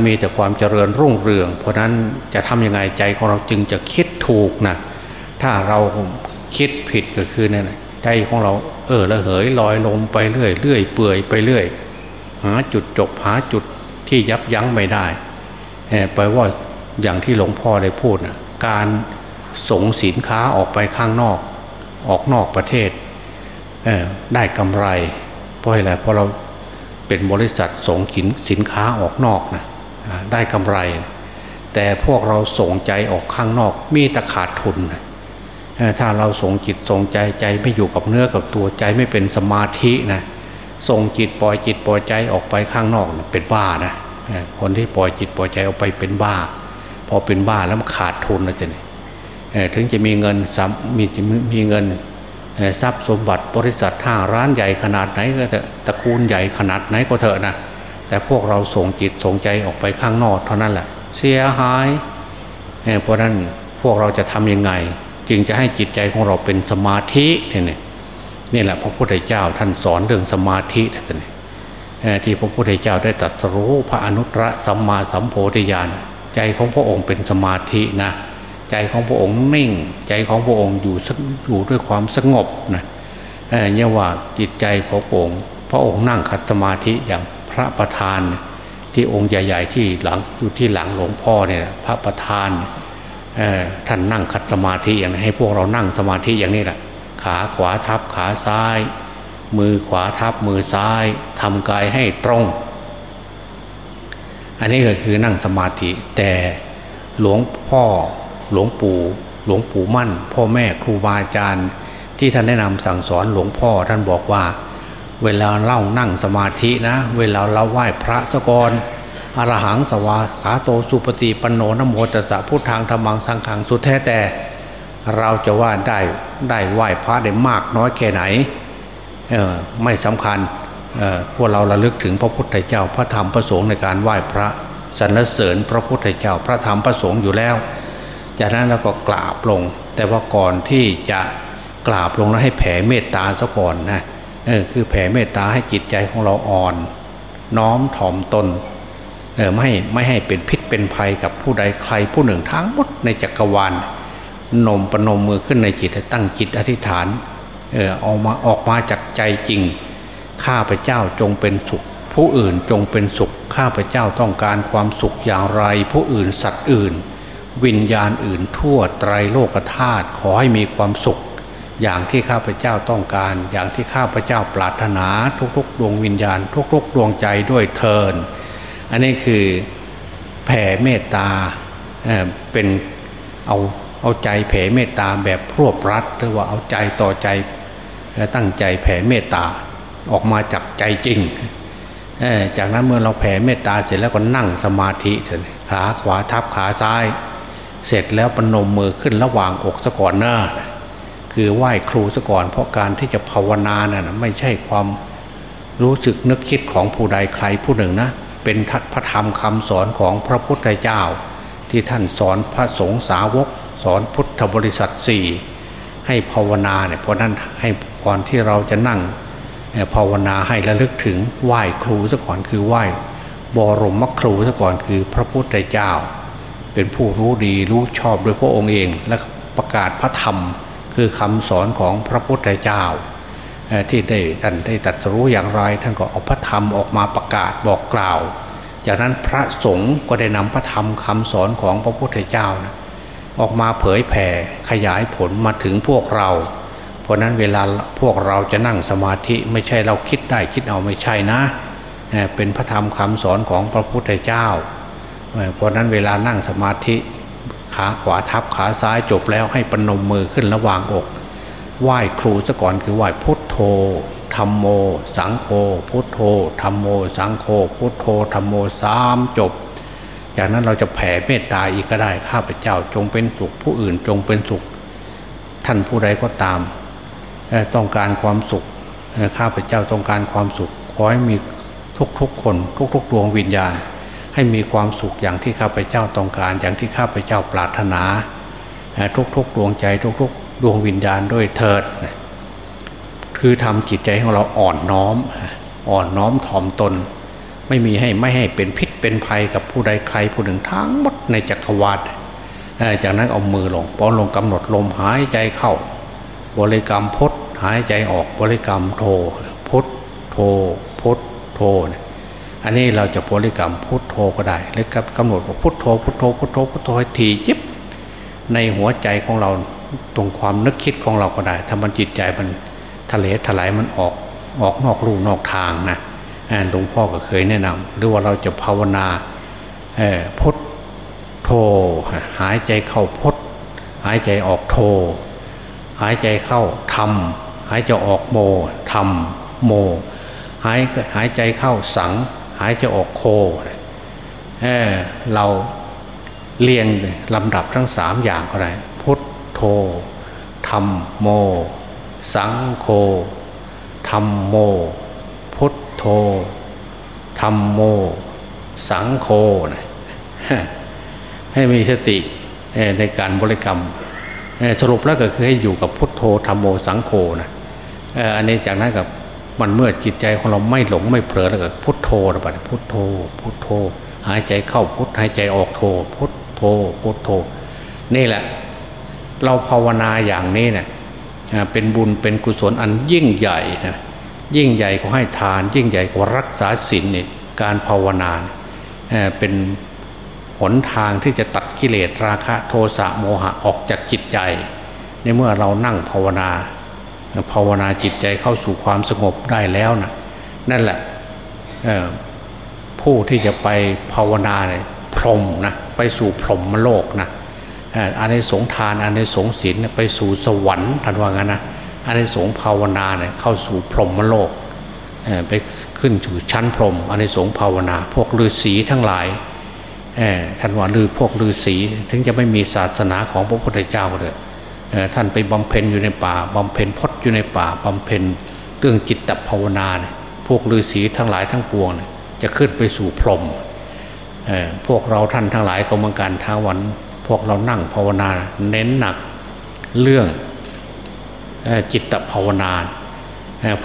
มีแต่ความเจริญรุ่งเรือง เพราะนั้นจะทำยังไงใจของเราจึงจะคิดถูกนะถ้าเราคิดผิดก็คือเนี่ยใจของเราเออละเหยลอยลงไปเรื่อยเรื่อยเปื่อยไปเรื่อย หาจุดจบหาจุดที่ยับยั้งไม่ได้ไปว่าอย่างที่หลวงพ่อได้พูดนะการ ส่งสินค้าออกไปข้างนอก ออกนอกประเทศได้กำไร เพราะอะไรเพราะเราเป็นบริษัทส่งสินสินค้าออกนอกนะได้กำไร แต่พวกเราส่งใจออกข้างนอกมีแต่ขาดทุนถ้าเราส่งจิตส่งใจใจไม่อยู่กับเนื้อกับตัวใจไม่เป็นสมาธินะส่งจิตปล่อยจิตปล่อยใจออกไปข้างนอกเป็นบ้านะคนที่ปล่อยจิตปล่อยใจออกไปเป็นบ้า พอเป็นบ้าแล้วมันขาดทุนนะจ๊ะเนี่ย ถึงจะมีเงินมีมีเงินทรัพย์สมบัติบริษัทห้าร้านใหญ่ขนาดไหนก็เถอะตระกูลใหญ่ขนาดไหนก็เถอะนะแต่พวกเราส่งจิตส่งใจออกไปข้างนอกเท่านั้นแหละเสียหายเพราะนั้นพวกเราจะทำยังไง จึงจะให้จิตใจของเราเป็นสมาธิเนี่ยนี่แหละพระพุทธเจ้าท่านสอนเรื่องสมาธิเท่านที่พระพุทธเจ้าได้ตรัสรู้พระอนุตตรสัมมาสัมโพธิญาณใจของพระองค์เป็นสมาธินะ ใจของพระองค์นิ่ง ใจของพระองค์อยู่อยู่ด้วยความสงบนะเนี่ยว่าจิตใจของพระองค์ พระองค์นั่งขัดสมาธิอย่างพระประธานที่องค์ใหญ่ ๆ ที่หลังอยู่ที่หลังหลวงพ่อเนี่ยพระประธานท่านนั่งขัดสมาธิอย่างให้พวกเรานั่งสมาธิอย่างนี้แหละขาขวาทับขาซ้าย มือขวาทับมือซ้ายทำกายให้ตรง อันนี้ก็คือนั่งสมาธิแต่หลวงพ่อ หลวงปู่ หลวงปู่มั่น พ่อแม่ครูบาอาจารย์ ที่ท่านแนะนำสั่งสอนหลวงพ่อท่านบอกว่า เวลาเล่านั่งสมาธินะ เวลาเราไหว้พระสกรอรหังสวาขาโตสุปฏิปันโนนโมตสะพุทธังธรรมังสังขังสุดแท้แต่ เราจะว่าได้ได้ไหว้พระได้มากน้อยแค่ไหนไม่สำคัญพวกเราระลึกถึงพระพุทธเจ้าพระธรรมพระสงฆ์ในการไหว้พระสรรเสริญพระพุทธเจ้าพระธรรมพระสงฆ์อยู่แล้ว จากนั้นเราก็กราบลง แต่ว่าก่อนที่จะกราบลงแล้วให้แผ่เมตตาซะก่อนนะเออคือแผ่เมตตาให้จิตใจของเราอ่อน น้อมถ่อมตนเออไม่ไม่ให้เป็นพิษเป็นภัยกับผู้ใดใครผู้หนึ่งทั้งหมดในจักรวาลนมประนมมือขึ้นในจิตตั้งจิตอธิษฐานเออออกมาออกมาจากใจจริง ข้าพเจ้าจงเป็นสุข ผู้อื่นจงเป็นสุข ข้าพเจ้าต้องการความสุขอย่างไร ผู้อื่นสัตว์อื่น วิญญาณอื่นทั่วไตรโลกธาตุขอให้มีความสุข อย่างที่ข้าพเจ้าต้องการ อย่างที่ข้าพเจ้าปรารถนาทุกๆ ดวงวิญญาณ ทุกๆ ดวงใจด้วยเทินอันนี้คือแผ่เมตตาเป็นเอาเอาใจแผ่เมตตาแบบรวบรัดหรือว่าเอาใจต่อใจตั้งใจแผ่เมตตาออกมาจากใจจริง จากนั้นเมื่อเราแผ่เมตตาเสร็จแล้วก็นั่งสมาธิเถอะขาขวาทับขาซ้าย เสร็จแล้วปนมมือขึ้นระหว่างอกสะก่อนหน้า คือไหว้ครูสะก่อน เพราะการที่จะภาวนานะ่ะไม่ใช่ความรู้สึกนึกคิดของผู้ใดใครผู้หนึ่งนะ เป็นพระธรรมคำสอนของพระพุทธเจ้า ที่ท่านสอนพระสงฆ์สาวก สอนพุทธบริษัทสี่ให้ภาวนาเนี่ยเพราะนั้นให้ก่อนที่เราจะนั่งภาวนาให้ระลึกถึงไหว้ครูซะก่อนคือไหว้บรมครูซะก่อนคือพระพุทธเจ้า เป็นผู้รู้ดีรู้ชอบโดยพระองค์เอง และประกาศพระธรรม คือคำสอนของพระพุทธเจ้า ที่ได้ท่านได้ตัดรู้อย่างไร ท่านก็เอาพระธรรมออกมาประกาศบอกกล่าว จากนั้นพระสงฆ์ก็ได้นำพระธรรมคำสอนของพระพุทธเจ้านะออกมาเผยแผ่ขยายผลมาถึงพวกเรา เพราะนั้นเวลาพวกเราจะนั่งสมาธิไม่ใช่เราคิดได้คิดเอาไม่ใช่นะ เป็นพระธรรมคำสอนของพระพุทธเจ้า เพราะนั้นเวลานั่งสมาธิขาขวาทับขาซ้ายจบแล้วให้ปนมมือขึ้นระหว่างอก ไหว้ครูซะก่อนคือไหว้พุทโธธรรมโม สังโฆพุทโธธรรมโม สังโฆพุทโธธรรมโมสามจบ จากนั้นเราจะแผ่เมตตาอีกก็ได้ข้าพเจ้าจงเป็นสุขผู้อื่นจงเป็นสุข ท่านผู้ใดก็ตาม ต้องการความสุขข้าพเจ้าต้องการความสุขขอให้มีทุกๆคน ทุกๆดวงวิญญาณ ให้มีความสุขอย่างที่ข้าพเจ้าต้องการ อย่างที่ข้าพเจ้าปรารถนา ทุกๆดวงใจทุกๆ ดวงวิญญาณด้วยเถิด คือทำจิตใจของเราอ่อนน้อม อ่อนน้อมถ่อมตน ไม่มีให้ไม่ให้เป็นพิษเป็นภัยกับผู้ใดใครผู้หนึ่งทั้งหมดในจักรวาลจากนั้นเอามือลงพอนลงกำหนดลมหายใจเข้า บริกรรมพดหายใจออกบริกรรมโทพดโทพดโท อันนี้เราจะบริกรรมพุทโธก็ได้หรือกำหนดว่าพุทโธพุทโธพุทโธพุทโธให้ทีจิบในหัวใจของเราตรงความนึกคิดของเราก็ได้ถ้ามันจิตใจมันทะเลถลายมันออกออกนอกรูนอกทางนะหลวงพ่อก็เคยแนะนำหรือว่าเราจะภาวนาพุทโธหายใจเข้าพุทหายใจออกโธหายใจเข้าธรรมหายใจออกโมธรรมโม หายหายใจเข้าสัง หายใจออกโคเเราเรียงลำดับทั้งสามอย่างอะไรพุทโธธรรมโม สังโฆธรรมโม พุทโธธรรมโม สังโฆนะให้มีสติในการบริกรรมสรุปแล้วก็คือให้อยู่กับพุทโธธรรมโมสังโฆนะอันนี้จากนั้นกับ มันเมื่อจิตใจของเราไม่หลงไม่เผลอแล้วก็พุทโธระบาดพุทโธ พุทโธ หายใจเข้าพุทหายใจออกโธพุทโธพุทโธ นี่แหละ เราภาวนาอย่างนี้เนะี่ยเป็นบุญเป็นกุศลอันยิ่งใหญ่นะยิ่งใหญ่ก็ให้ทาน ยิ่งใหญ่ก็รักษาศีลเนี่ยการภาวนาเป็นหนทางที่จะตัดกิเลสราคะโทสะโมหะออกจากจิตใจ ในเมื่อเรานั่งภาวนา ภาวนาจิตใจเข้าสู่ความสงบได้แล้วนะนั่นแหละผู้ที่จะไปภาวนาเนี่ยพรหมนะไปสู่พรหมโลกนะอันในสงทานอันในสงศีลไปสู่สวรรค์ทันว่างั้นนะอันในสงภาวนาเนี่ยเข้าสู่พรหมโลกไปขึ้นถึงชั้นพรหมอันในสงภาวนา พวกฤาษีทั้งหลายท่านว่าลือพวกฤาษีถึงจะไม่มีศาสนาของพระพุทธเจ้าเลย ท่านไปบำเพ็ญอยู่ในป่าบำเพ็ญพจน์อยู่ในป่าบำเพ็ญเรื่องจิตตภาวนาพวกฤาษีทั้งหลายทั้งปวง จะขึ้นไปสู่พรหมพวกเราท่านทั้งหลายก็เหมือนกันท้าวัน พวกเรานั่งภาวนาเน้นหนักเรื่องจิตตภาวนา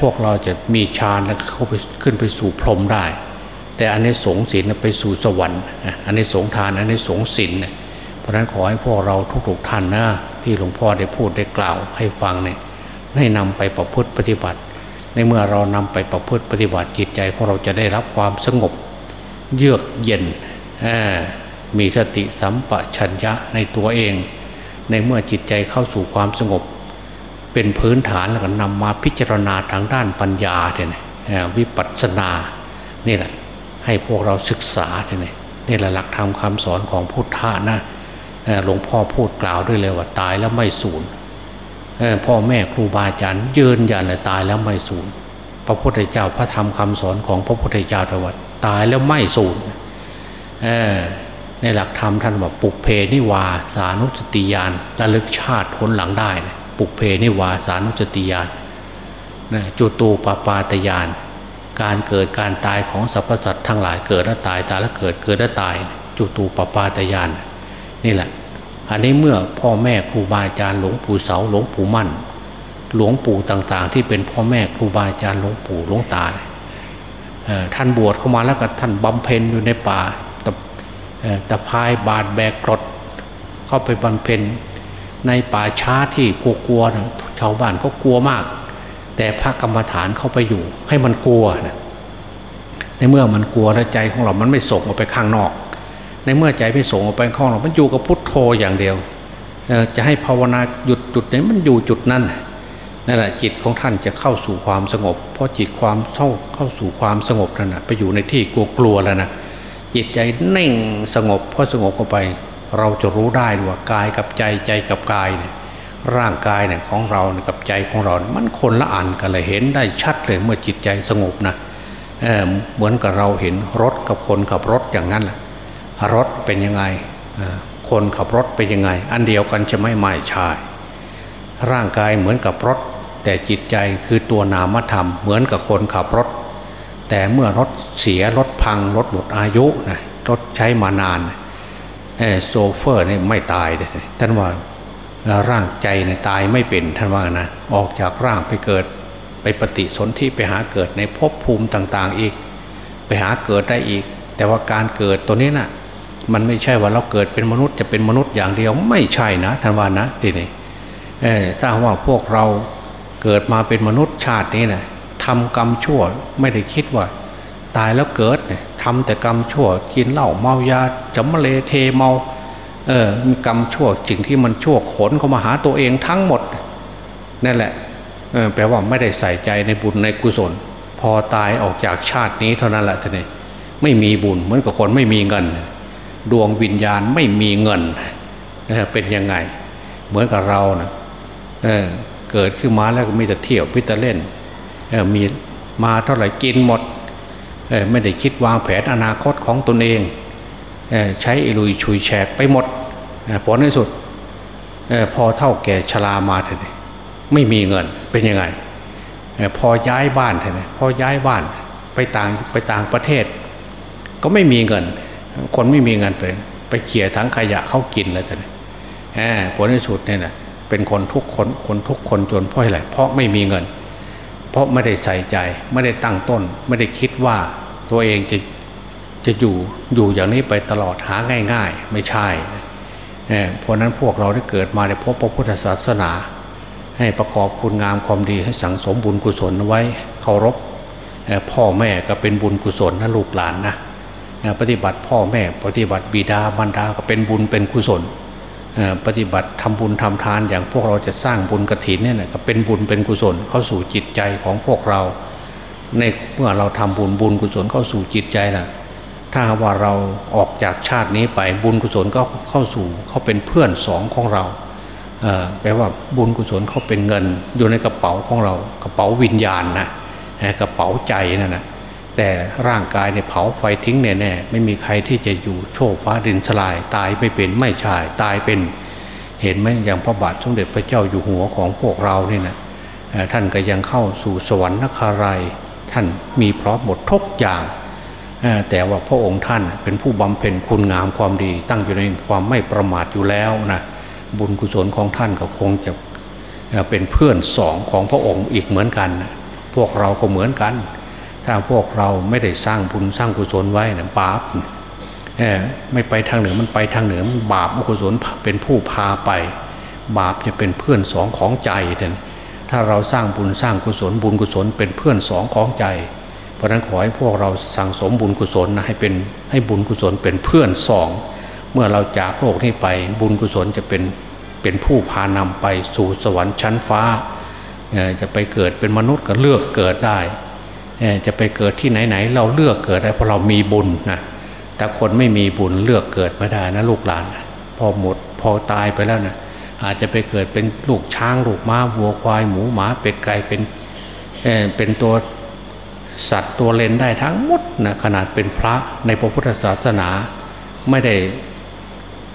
พวกเราจะมีฌานแล้วเข้าไปขึ้นไปสู่พรหมได้ แต่อันนี้สงศีลไปสู่สวรรค์อันนี้สงทานอันนี้สงศีลเพราะฉะนั้นขอให้พวกเราทุกๆท่านนะ ที่หลวงพ่อได้พูดได้กล่าวให้ฟังเนี่ยให้นำไปประพฤติปฏิบัติ ในเมื่อเรานำไปประพฤติปฏิบัติจิตใจของเราจะได้รับความสงบ เยือกเย็นมีสติสัมปชัญญะในตัวเอง ในเมื่อจิตใจเข้าสู่ความสงบ เป็นพื้นฐานแล้วก็นำมาพิจารณาทางด้านปัญญาเนี่ยวิปัสสนานี่แหละให้พวกเราศึกษาเนี่ยนี่แหละหลักธรรมคาสอนของพุทธะนะ หลวงพ่อพูดกล่าวด้วยเลยว่าตายแล้วไม่สูญพ่อแม่ครูบาอาจารย์ยืนยันเลยตายแล้วไม่สูญพระพุทธเจ้าพระธรรมคำสอนของพระพุทธเจ้าตวัดตายแล้วไม่สูญในหลักธรรมท่านบอกปุกเพนิวาสานุสติยานระลึกชาติพ้นหลังได้ปุกเพนิวาสานุสติยานจุตูปปาตยาน การเกิดการตายของสรรพสัตว์ทั้งหลายเกิดแล้วตายตายแล้วเกิดเกิดแล้วตาย จุตูปปาตยาน นี่แหละ อันนี้เมื่อพ่อแม่ครูบาอาจารย์หลวงปู่เสาหลวงปู่มั่น หลวงปู่ต่างๆ ที่เป็นพ่อแม่ครูบาอาจารย์หลวงปู่หลวงตาท่านบวชเข้ามาแล้วก็ท่านบำเพ็ญอยู่ในป่าตะตะพายบาดแบกกรดเข้าไปบำเพ็ญในป่าช้าที่กลัวๆชาวบ้านก็กลัวมาก แต่พระกรรมฐานเข้าไปอยู่ ให้มันกลัวนะในเมื่อมันกลัวแล้วใจของเรา มันไม่ส่งออกไปข้างนอก ในเมื่อใจไม่ส่งออกไปข้างนอกมันอยู่กับพุทโธอย่างเดียวจะให้ภาวนาหยุดจุดไหนมันอยู่จุดนั้นนั่นแหละจิตของท่านจะเข้าสู่ความสงบ เพราะจิตความเศร้าเข้าสู่ความสงบนั่นนะไปอยู่ในที่กลัวกลัวแล้วนะจิตใจเน่งสงบพอสงบเข้าไป เราจะรู้ได้ว่ากายกับใจใจกับกายเนี่ยร่างกายเนี่ยของเราเนี่ยกับใจของเรา มันคนละอันกันเลยเห็นได้ชัดเลยเมื่อจิตใจสงบนะเเหมือนกับเราเห็นรถกับคนขับรถอย่างนั้นแหละ รถเป็นยังไงคนขับรถเป็นยังไง อันเดียวกันจะไม่ไม่ใช่ร่างกายเหมือนกับรถ แต่จิตใจคือตัวนามธรรม เหมือนกับคนขับรถ แต่เมื่อรถเสียรถพังรถหมดอายุนะรถใช้มานานโซเฟอร์นี่ไม่ตายเลยท่านว่าร่างใจในตายไม่เป็นท่านว่านะออกจากร่างไปเกิดไปปฏิสนธิไปหาเกิดในภพภูมิต่าง ๆ อีก ไปหาเกิดได้อีก แต่ว่าการเกิดตัวนี้นะ่ะ มันไม่ใช่ว่าเราเกิดเป็นมนุษย์จะเป็นมนุษย์อย่างเดียวไม่ใช่นะท่านว่านะทีนี้ถ้าว่าพวกเราเกิดมาเป็นมนุษย์ชาตินี้นะทำกรรมชั่วไม่ได้คิดว่า ตายแล้วเกิดเนี่ยทำแต่กรรมชั่วกินเหล้าเมายาจำมะเลเทเมาเออมีกรรมชั่วสิ่งที่มันชั่วขนเข้ามาหาตัวเองทั้งหมดนั่นแหละแปลว่าไม่ได้ใส่ใจในบุญในกุศล พอตายออกจากชาตินี้เท่านั้นแหละท่านเองไม่มีบุญเหมือนกับคนไม่มีเงิน ดวงวิญญาณไม่มีเงินเป็นยังไง เหมือนกับเรานะเเกิดขึ้นมาแล้วก็มีแต่เที่ยวพิจารเล่นมีมาเท่าไหร่กินหมดไม่ได้คิดวางแผนอนาคตของตนเองใช้อิลุยชุยแฉกไปหมดผลในสุดพอเท่าแก่ชรามาเถอะไม่มีเงินเป็นยังไงพอย้ายบ้านเถอะพอย้ายบ้านไปต่างไปต่างประเทศ ก็ไม่มีเงิน คนไม่มีเงินไปไปเขี่ยทั้งขยะเขากินเลยเถอะผลในสุดเนี่ยนะเป็นคนทุกคนคนทุกคนจนเพราะอะไรเพราะไม่มีเงิน เพราะไม่ได้ใส่ใจ ไม่ได้ตั้งต้น ไม่ได้คิดว่าตัวเองจะจะอยู่อยู่อย่างนี้ไปตลอดหาง่าย ๆ ไม่ใช่เพราะนั้นพวกเราได้เกิดมาได้พบพระพุทธศาสนา ให้ประกอบคุณงามความดีให้สังสมบุญกุศลไว้เคารพพ่อแม่ก็เป็นบุญกุศลนะลูกหลานนะ ปฏิบัติพ่อแม่ ปฏิบัติบิดาบรรดาก็เป็นบุญเป็นกุศลปฏิบัติทำบุญทำทานอย่างพวกเราจะสร้างบุญกระถินเนี่ยก็เป็นบุญเป็นกุศลเข้าสู่จิตใจของพวกเรา ในเมื่อเราทำบุญบุญกุศลเข้าสู่จิตใจนะถ้าว่าเราออกจากชาตินี้ไปบุญกุศลก็เข้าสู่เขาเป็นเพื่อนสองของเราแปลว่าบุญกุศลเขาเป็นเงินอยู่ในกระเป๋าของเรากระเป๋าวิญญาณนะกระเป๋าใจนั่นนะ แต่ร่างกายเนี่ยเผาไฟทิ้งแน่ๆไม่มีใครที่จะอยู่โชคฟ้าดินสลายตายไม่เป็นไม่ใช่ตายเป็นเห็นไหมอย่างพระบาทสมเด็จพระเจ้าอยู่หัวของพวกเรานี่นะท่านก็ยังเข้าสู่สวรรค์นคารายท่านมีพร้อมหมดทุกอย่าง แต่ว่าพระองค์ท่านเป็นผู้บำเพ็ญคุณงามความดี ตั้งอยู่ในความไม่ประมาทอยู่แล้วนะบุญกุศลของท่านก็คงจะเป็นเพื่อนสองของพระองค์อีกเหมือนกัน พวกเราก็เหมือนกัน ถ้าพวกเราไม่ได้สร้างบุญสร้างกุศลไว้นะบาปไม่ไปทางเหนือมันไปทางเหนือบาปกุศลเป็นผู้พาไป บาปจะเป็นเพื่อนสองของใจแต่ถ้าเราสร้างบุญสร้างกุศลบุญกุศลเป็นเพื่อนสองของใจ เพราะนั้นขอให้พวกเราสั่งสมบุญกุศลนะให้เป็นให้บุญกุศลเป็นเพื่อนสอง เมื่อเราจากโลกนี้ไปบุญกุศลจะเป็นเป็นผู้พานำไปสู่สวรรค์ชั้นฟ้าจะไปเกิดเป็นมนุษย์ก็เลือกเกิดได้ จะไปเกิดที่ไหนๆเราเลือกเกิดได้เพราะเรามีบุญนะแต่คนไม่มีบุญเลือกเกิดไม่ได้นะลูกหลานพอหมดพอตายไปแล้วนะอาจจะไปเกิดเป็นลูกช้างลูกม้าวัวควายหมูหมาเป็ดไก่เป็นเเป็นตัวสัตว์ตัวเลนได้ทั้งหมดนะขนาดเป็นพระในพระพุทธศาสนาไม่ได้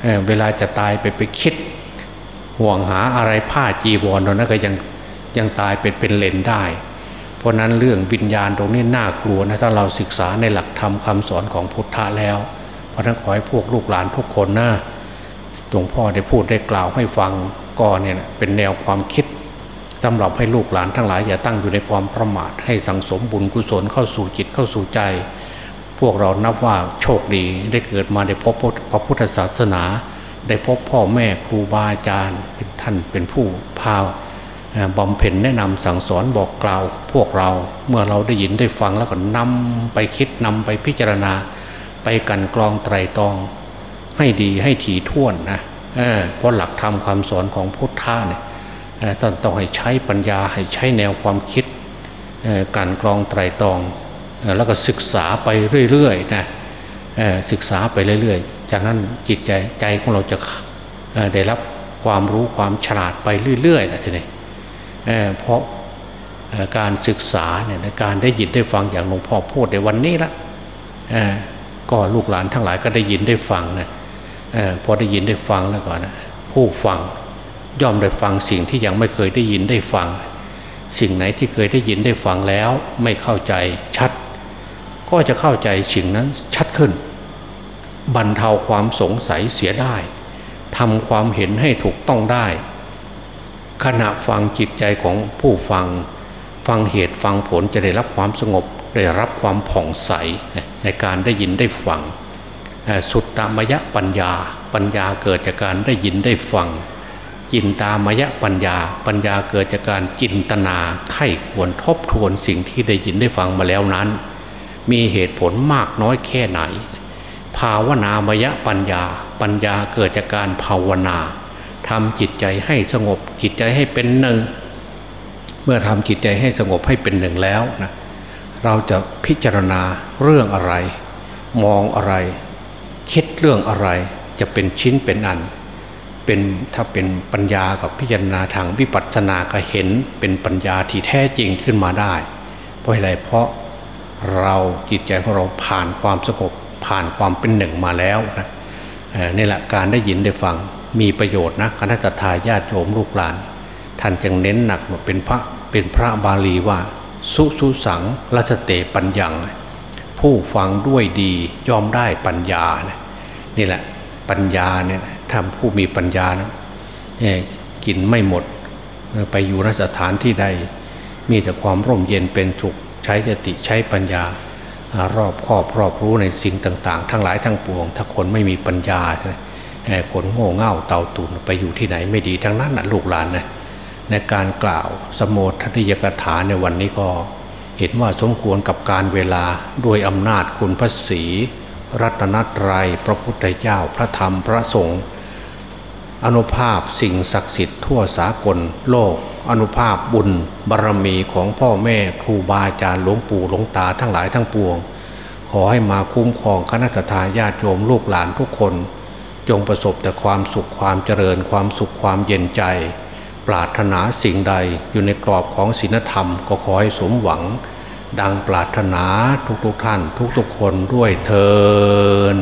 เเวลาจะตายไปไปคิด ห่วงหาอะไรผ้าจีวรตอนนั้นก็ยังยังตายเป็นเป็นเลนได้ เพราะนั้นเรื่องวิญญาณตรงนี้น่ากลัวนะถ้าเราศึกษาในหลักธรรมคาสอนของพุทธะแล้ว เพราะนั้นขอให้พวกลูกหลานทุกคนนะหลวงพ่อได้พูดได้กล่าวให้ฟังก่อนเนี่ยเป็นแนวความคิดสำหรับให้ลูกหลานทั้งหลายอย่าตั้งอยู่ในความประมาทให้สังสมบุญกุศลเข้าสู่จิตเข้าสู่ใจ พวกเรานับว่าโชคดีได้เกิดมาได้พบพระพุทธศาสนา ได้พบพ่อแม่ครูบาอาจารย์ท่านเป็นผู้พา บำเพ็ญแนะนำสั่งสอนบอกกล่าวพวกเราเมื่อเราได้ยินได้ฟังแล้วก็นำไปคิดนำไปพิจารณา ไปกันกรองไตรตองให้ดีให้ถี่ถ้วนนะเพราะหลักธรรมคำสอนของพุทธะเนี่ยต้องต้องให้ใช้ปัญญาให้ใช้แนวความคิดการกรองไตรตอง แล้วก็ศึกษาไปเรื่อยๆนะศึกษาไปเรื่อยๆ จากนั้นจิตใจใจของเราจะได้รับความรู้ความฉลาดไปเรื่อยๆนะทีนี้ เพราะการศึกษาเนี่ยการได้ยินได้ฟังอย่างหลวงพ่อพูดในวันนี้ละก็ลูกหลานทั้งหลายก็ได้ยินได้ฟังนะพอได้ยินได้ฟังแล้วก่อนนะผู้ฟังย่อมได้ฟังสิ่งที่ยังไม่เคยได้ยินได้ฟัง สิ่งไหนที่เคยได้ยินได้ฟังแล้ว ไม่เข้าใจชัด ก็จะเข้าใจสิ่งนั้นชัดขึ้น บรรเทาความสงสัยเสียได้ทำความเห็นให้ถูกต้องได้ ขณะฟังจิตใจของผู้ฟัง ฟังเหตุฟังผลจะได้รับความสงบ ได้รับความผ่องใสในการได้ยินได้ฟัง สุดตามยะปัญญา ปัญญาเกิดจากการได้ยินได้ฟัง จินตามยะปัญญา ปัญญาเกิดจากการจินตนาไข้ควรทบทวนสิ่งที่ได้ยินได้ฟังมาแล้วนั้น มีเหตุผลมากน้อยแค่ไหน ภาวนามยะปัญญา ปัญญาเกิดจากการภาวนา ทำจิตใจให้สงบ จิตใจให้เป็นหนึ่ง เมื่อทำจิตใจให้สงบให้เป็นหนึ่งแล้วนะเราจะพิจารณาเรื่องอะไร มองอะไร คิดเรื่องอะไร จะเป็นชิ้นเป็นอัน เป็นถ้าเป็นปัญญากับพิจารณาทางวิปัสสนาก็เห็นเป็นปัญญาที่แท้จริงขึ้นมาได้ เพราะอะไรเพราะเราจิตใจของเราผ่านความสงบผ่านความเป็นหนึ่งมาแล้วนะนี่แหละการได้ยินได้ฟัง มีประโยชน์นะคณะทาญาติโยมลูกหลาน ท่านจึงเน้นหนักว่าเป็นพระเป็นพระบาลีว่า สุสุสังรัชเตปัญญัง ผู้ฟังด้วยดียอมได้ปัญญานะนี่แหละปัญญาเนี่ยทำผู้มีปัญญานะกินไม่หมดไปอยู่นสถานที่ใด มีแต่ความร่มเย็นเป็นสุขใช้สติใช้ปัญญารอบครอบรอบรู้ในสิ่งต่าง ๆ ทั้งหลายทั้งปวง ถ้าคนไม่มีปัญญา คนโง่เง่าเต่าตุนไปอยู่ที่ไหนไม่ดีทั้งนั้นนะลูกหลานนะในการกล่าวสมโภชนิยกถาในวันนี้ก็ เห็นว่าสมควรกับการเวลาโดยอำนาจคุณพระศีรัตนตรัยพระพุทธเจ้าพระธรรมพระสงฆ์อนุภาพสิ่งศักดิ์สิทธิ์ทั่วสากลโลก อนุภาพบุญบารรมีของพ่อแม่ครูบาอาจารย์หลวงปู่หลวงตาทั้งหลายทั้งปวง ขอให้มาคุ้มครองคณะทาญาติโยมลูกหลานทุกคน จงประสบแต่ความสุขความเจริญความสุขความเย็นใจ ปรารถนาสิ่งใดอยู่ในกรอบของศีลธรรมก็ขอให้สมหวัง ดังปรารถนาทุกๆทท่าน ทุกๆคนด้วยเทอ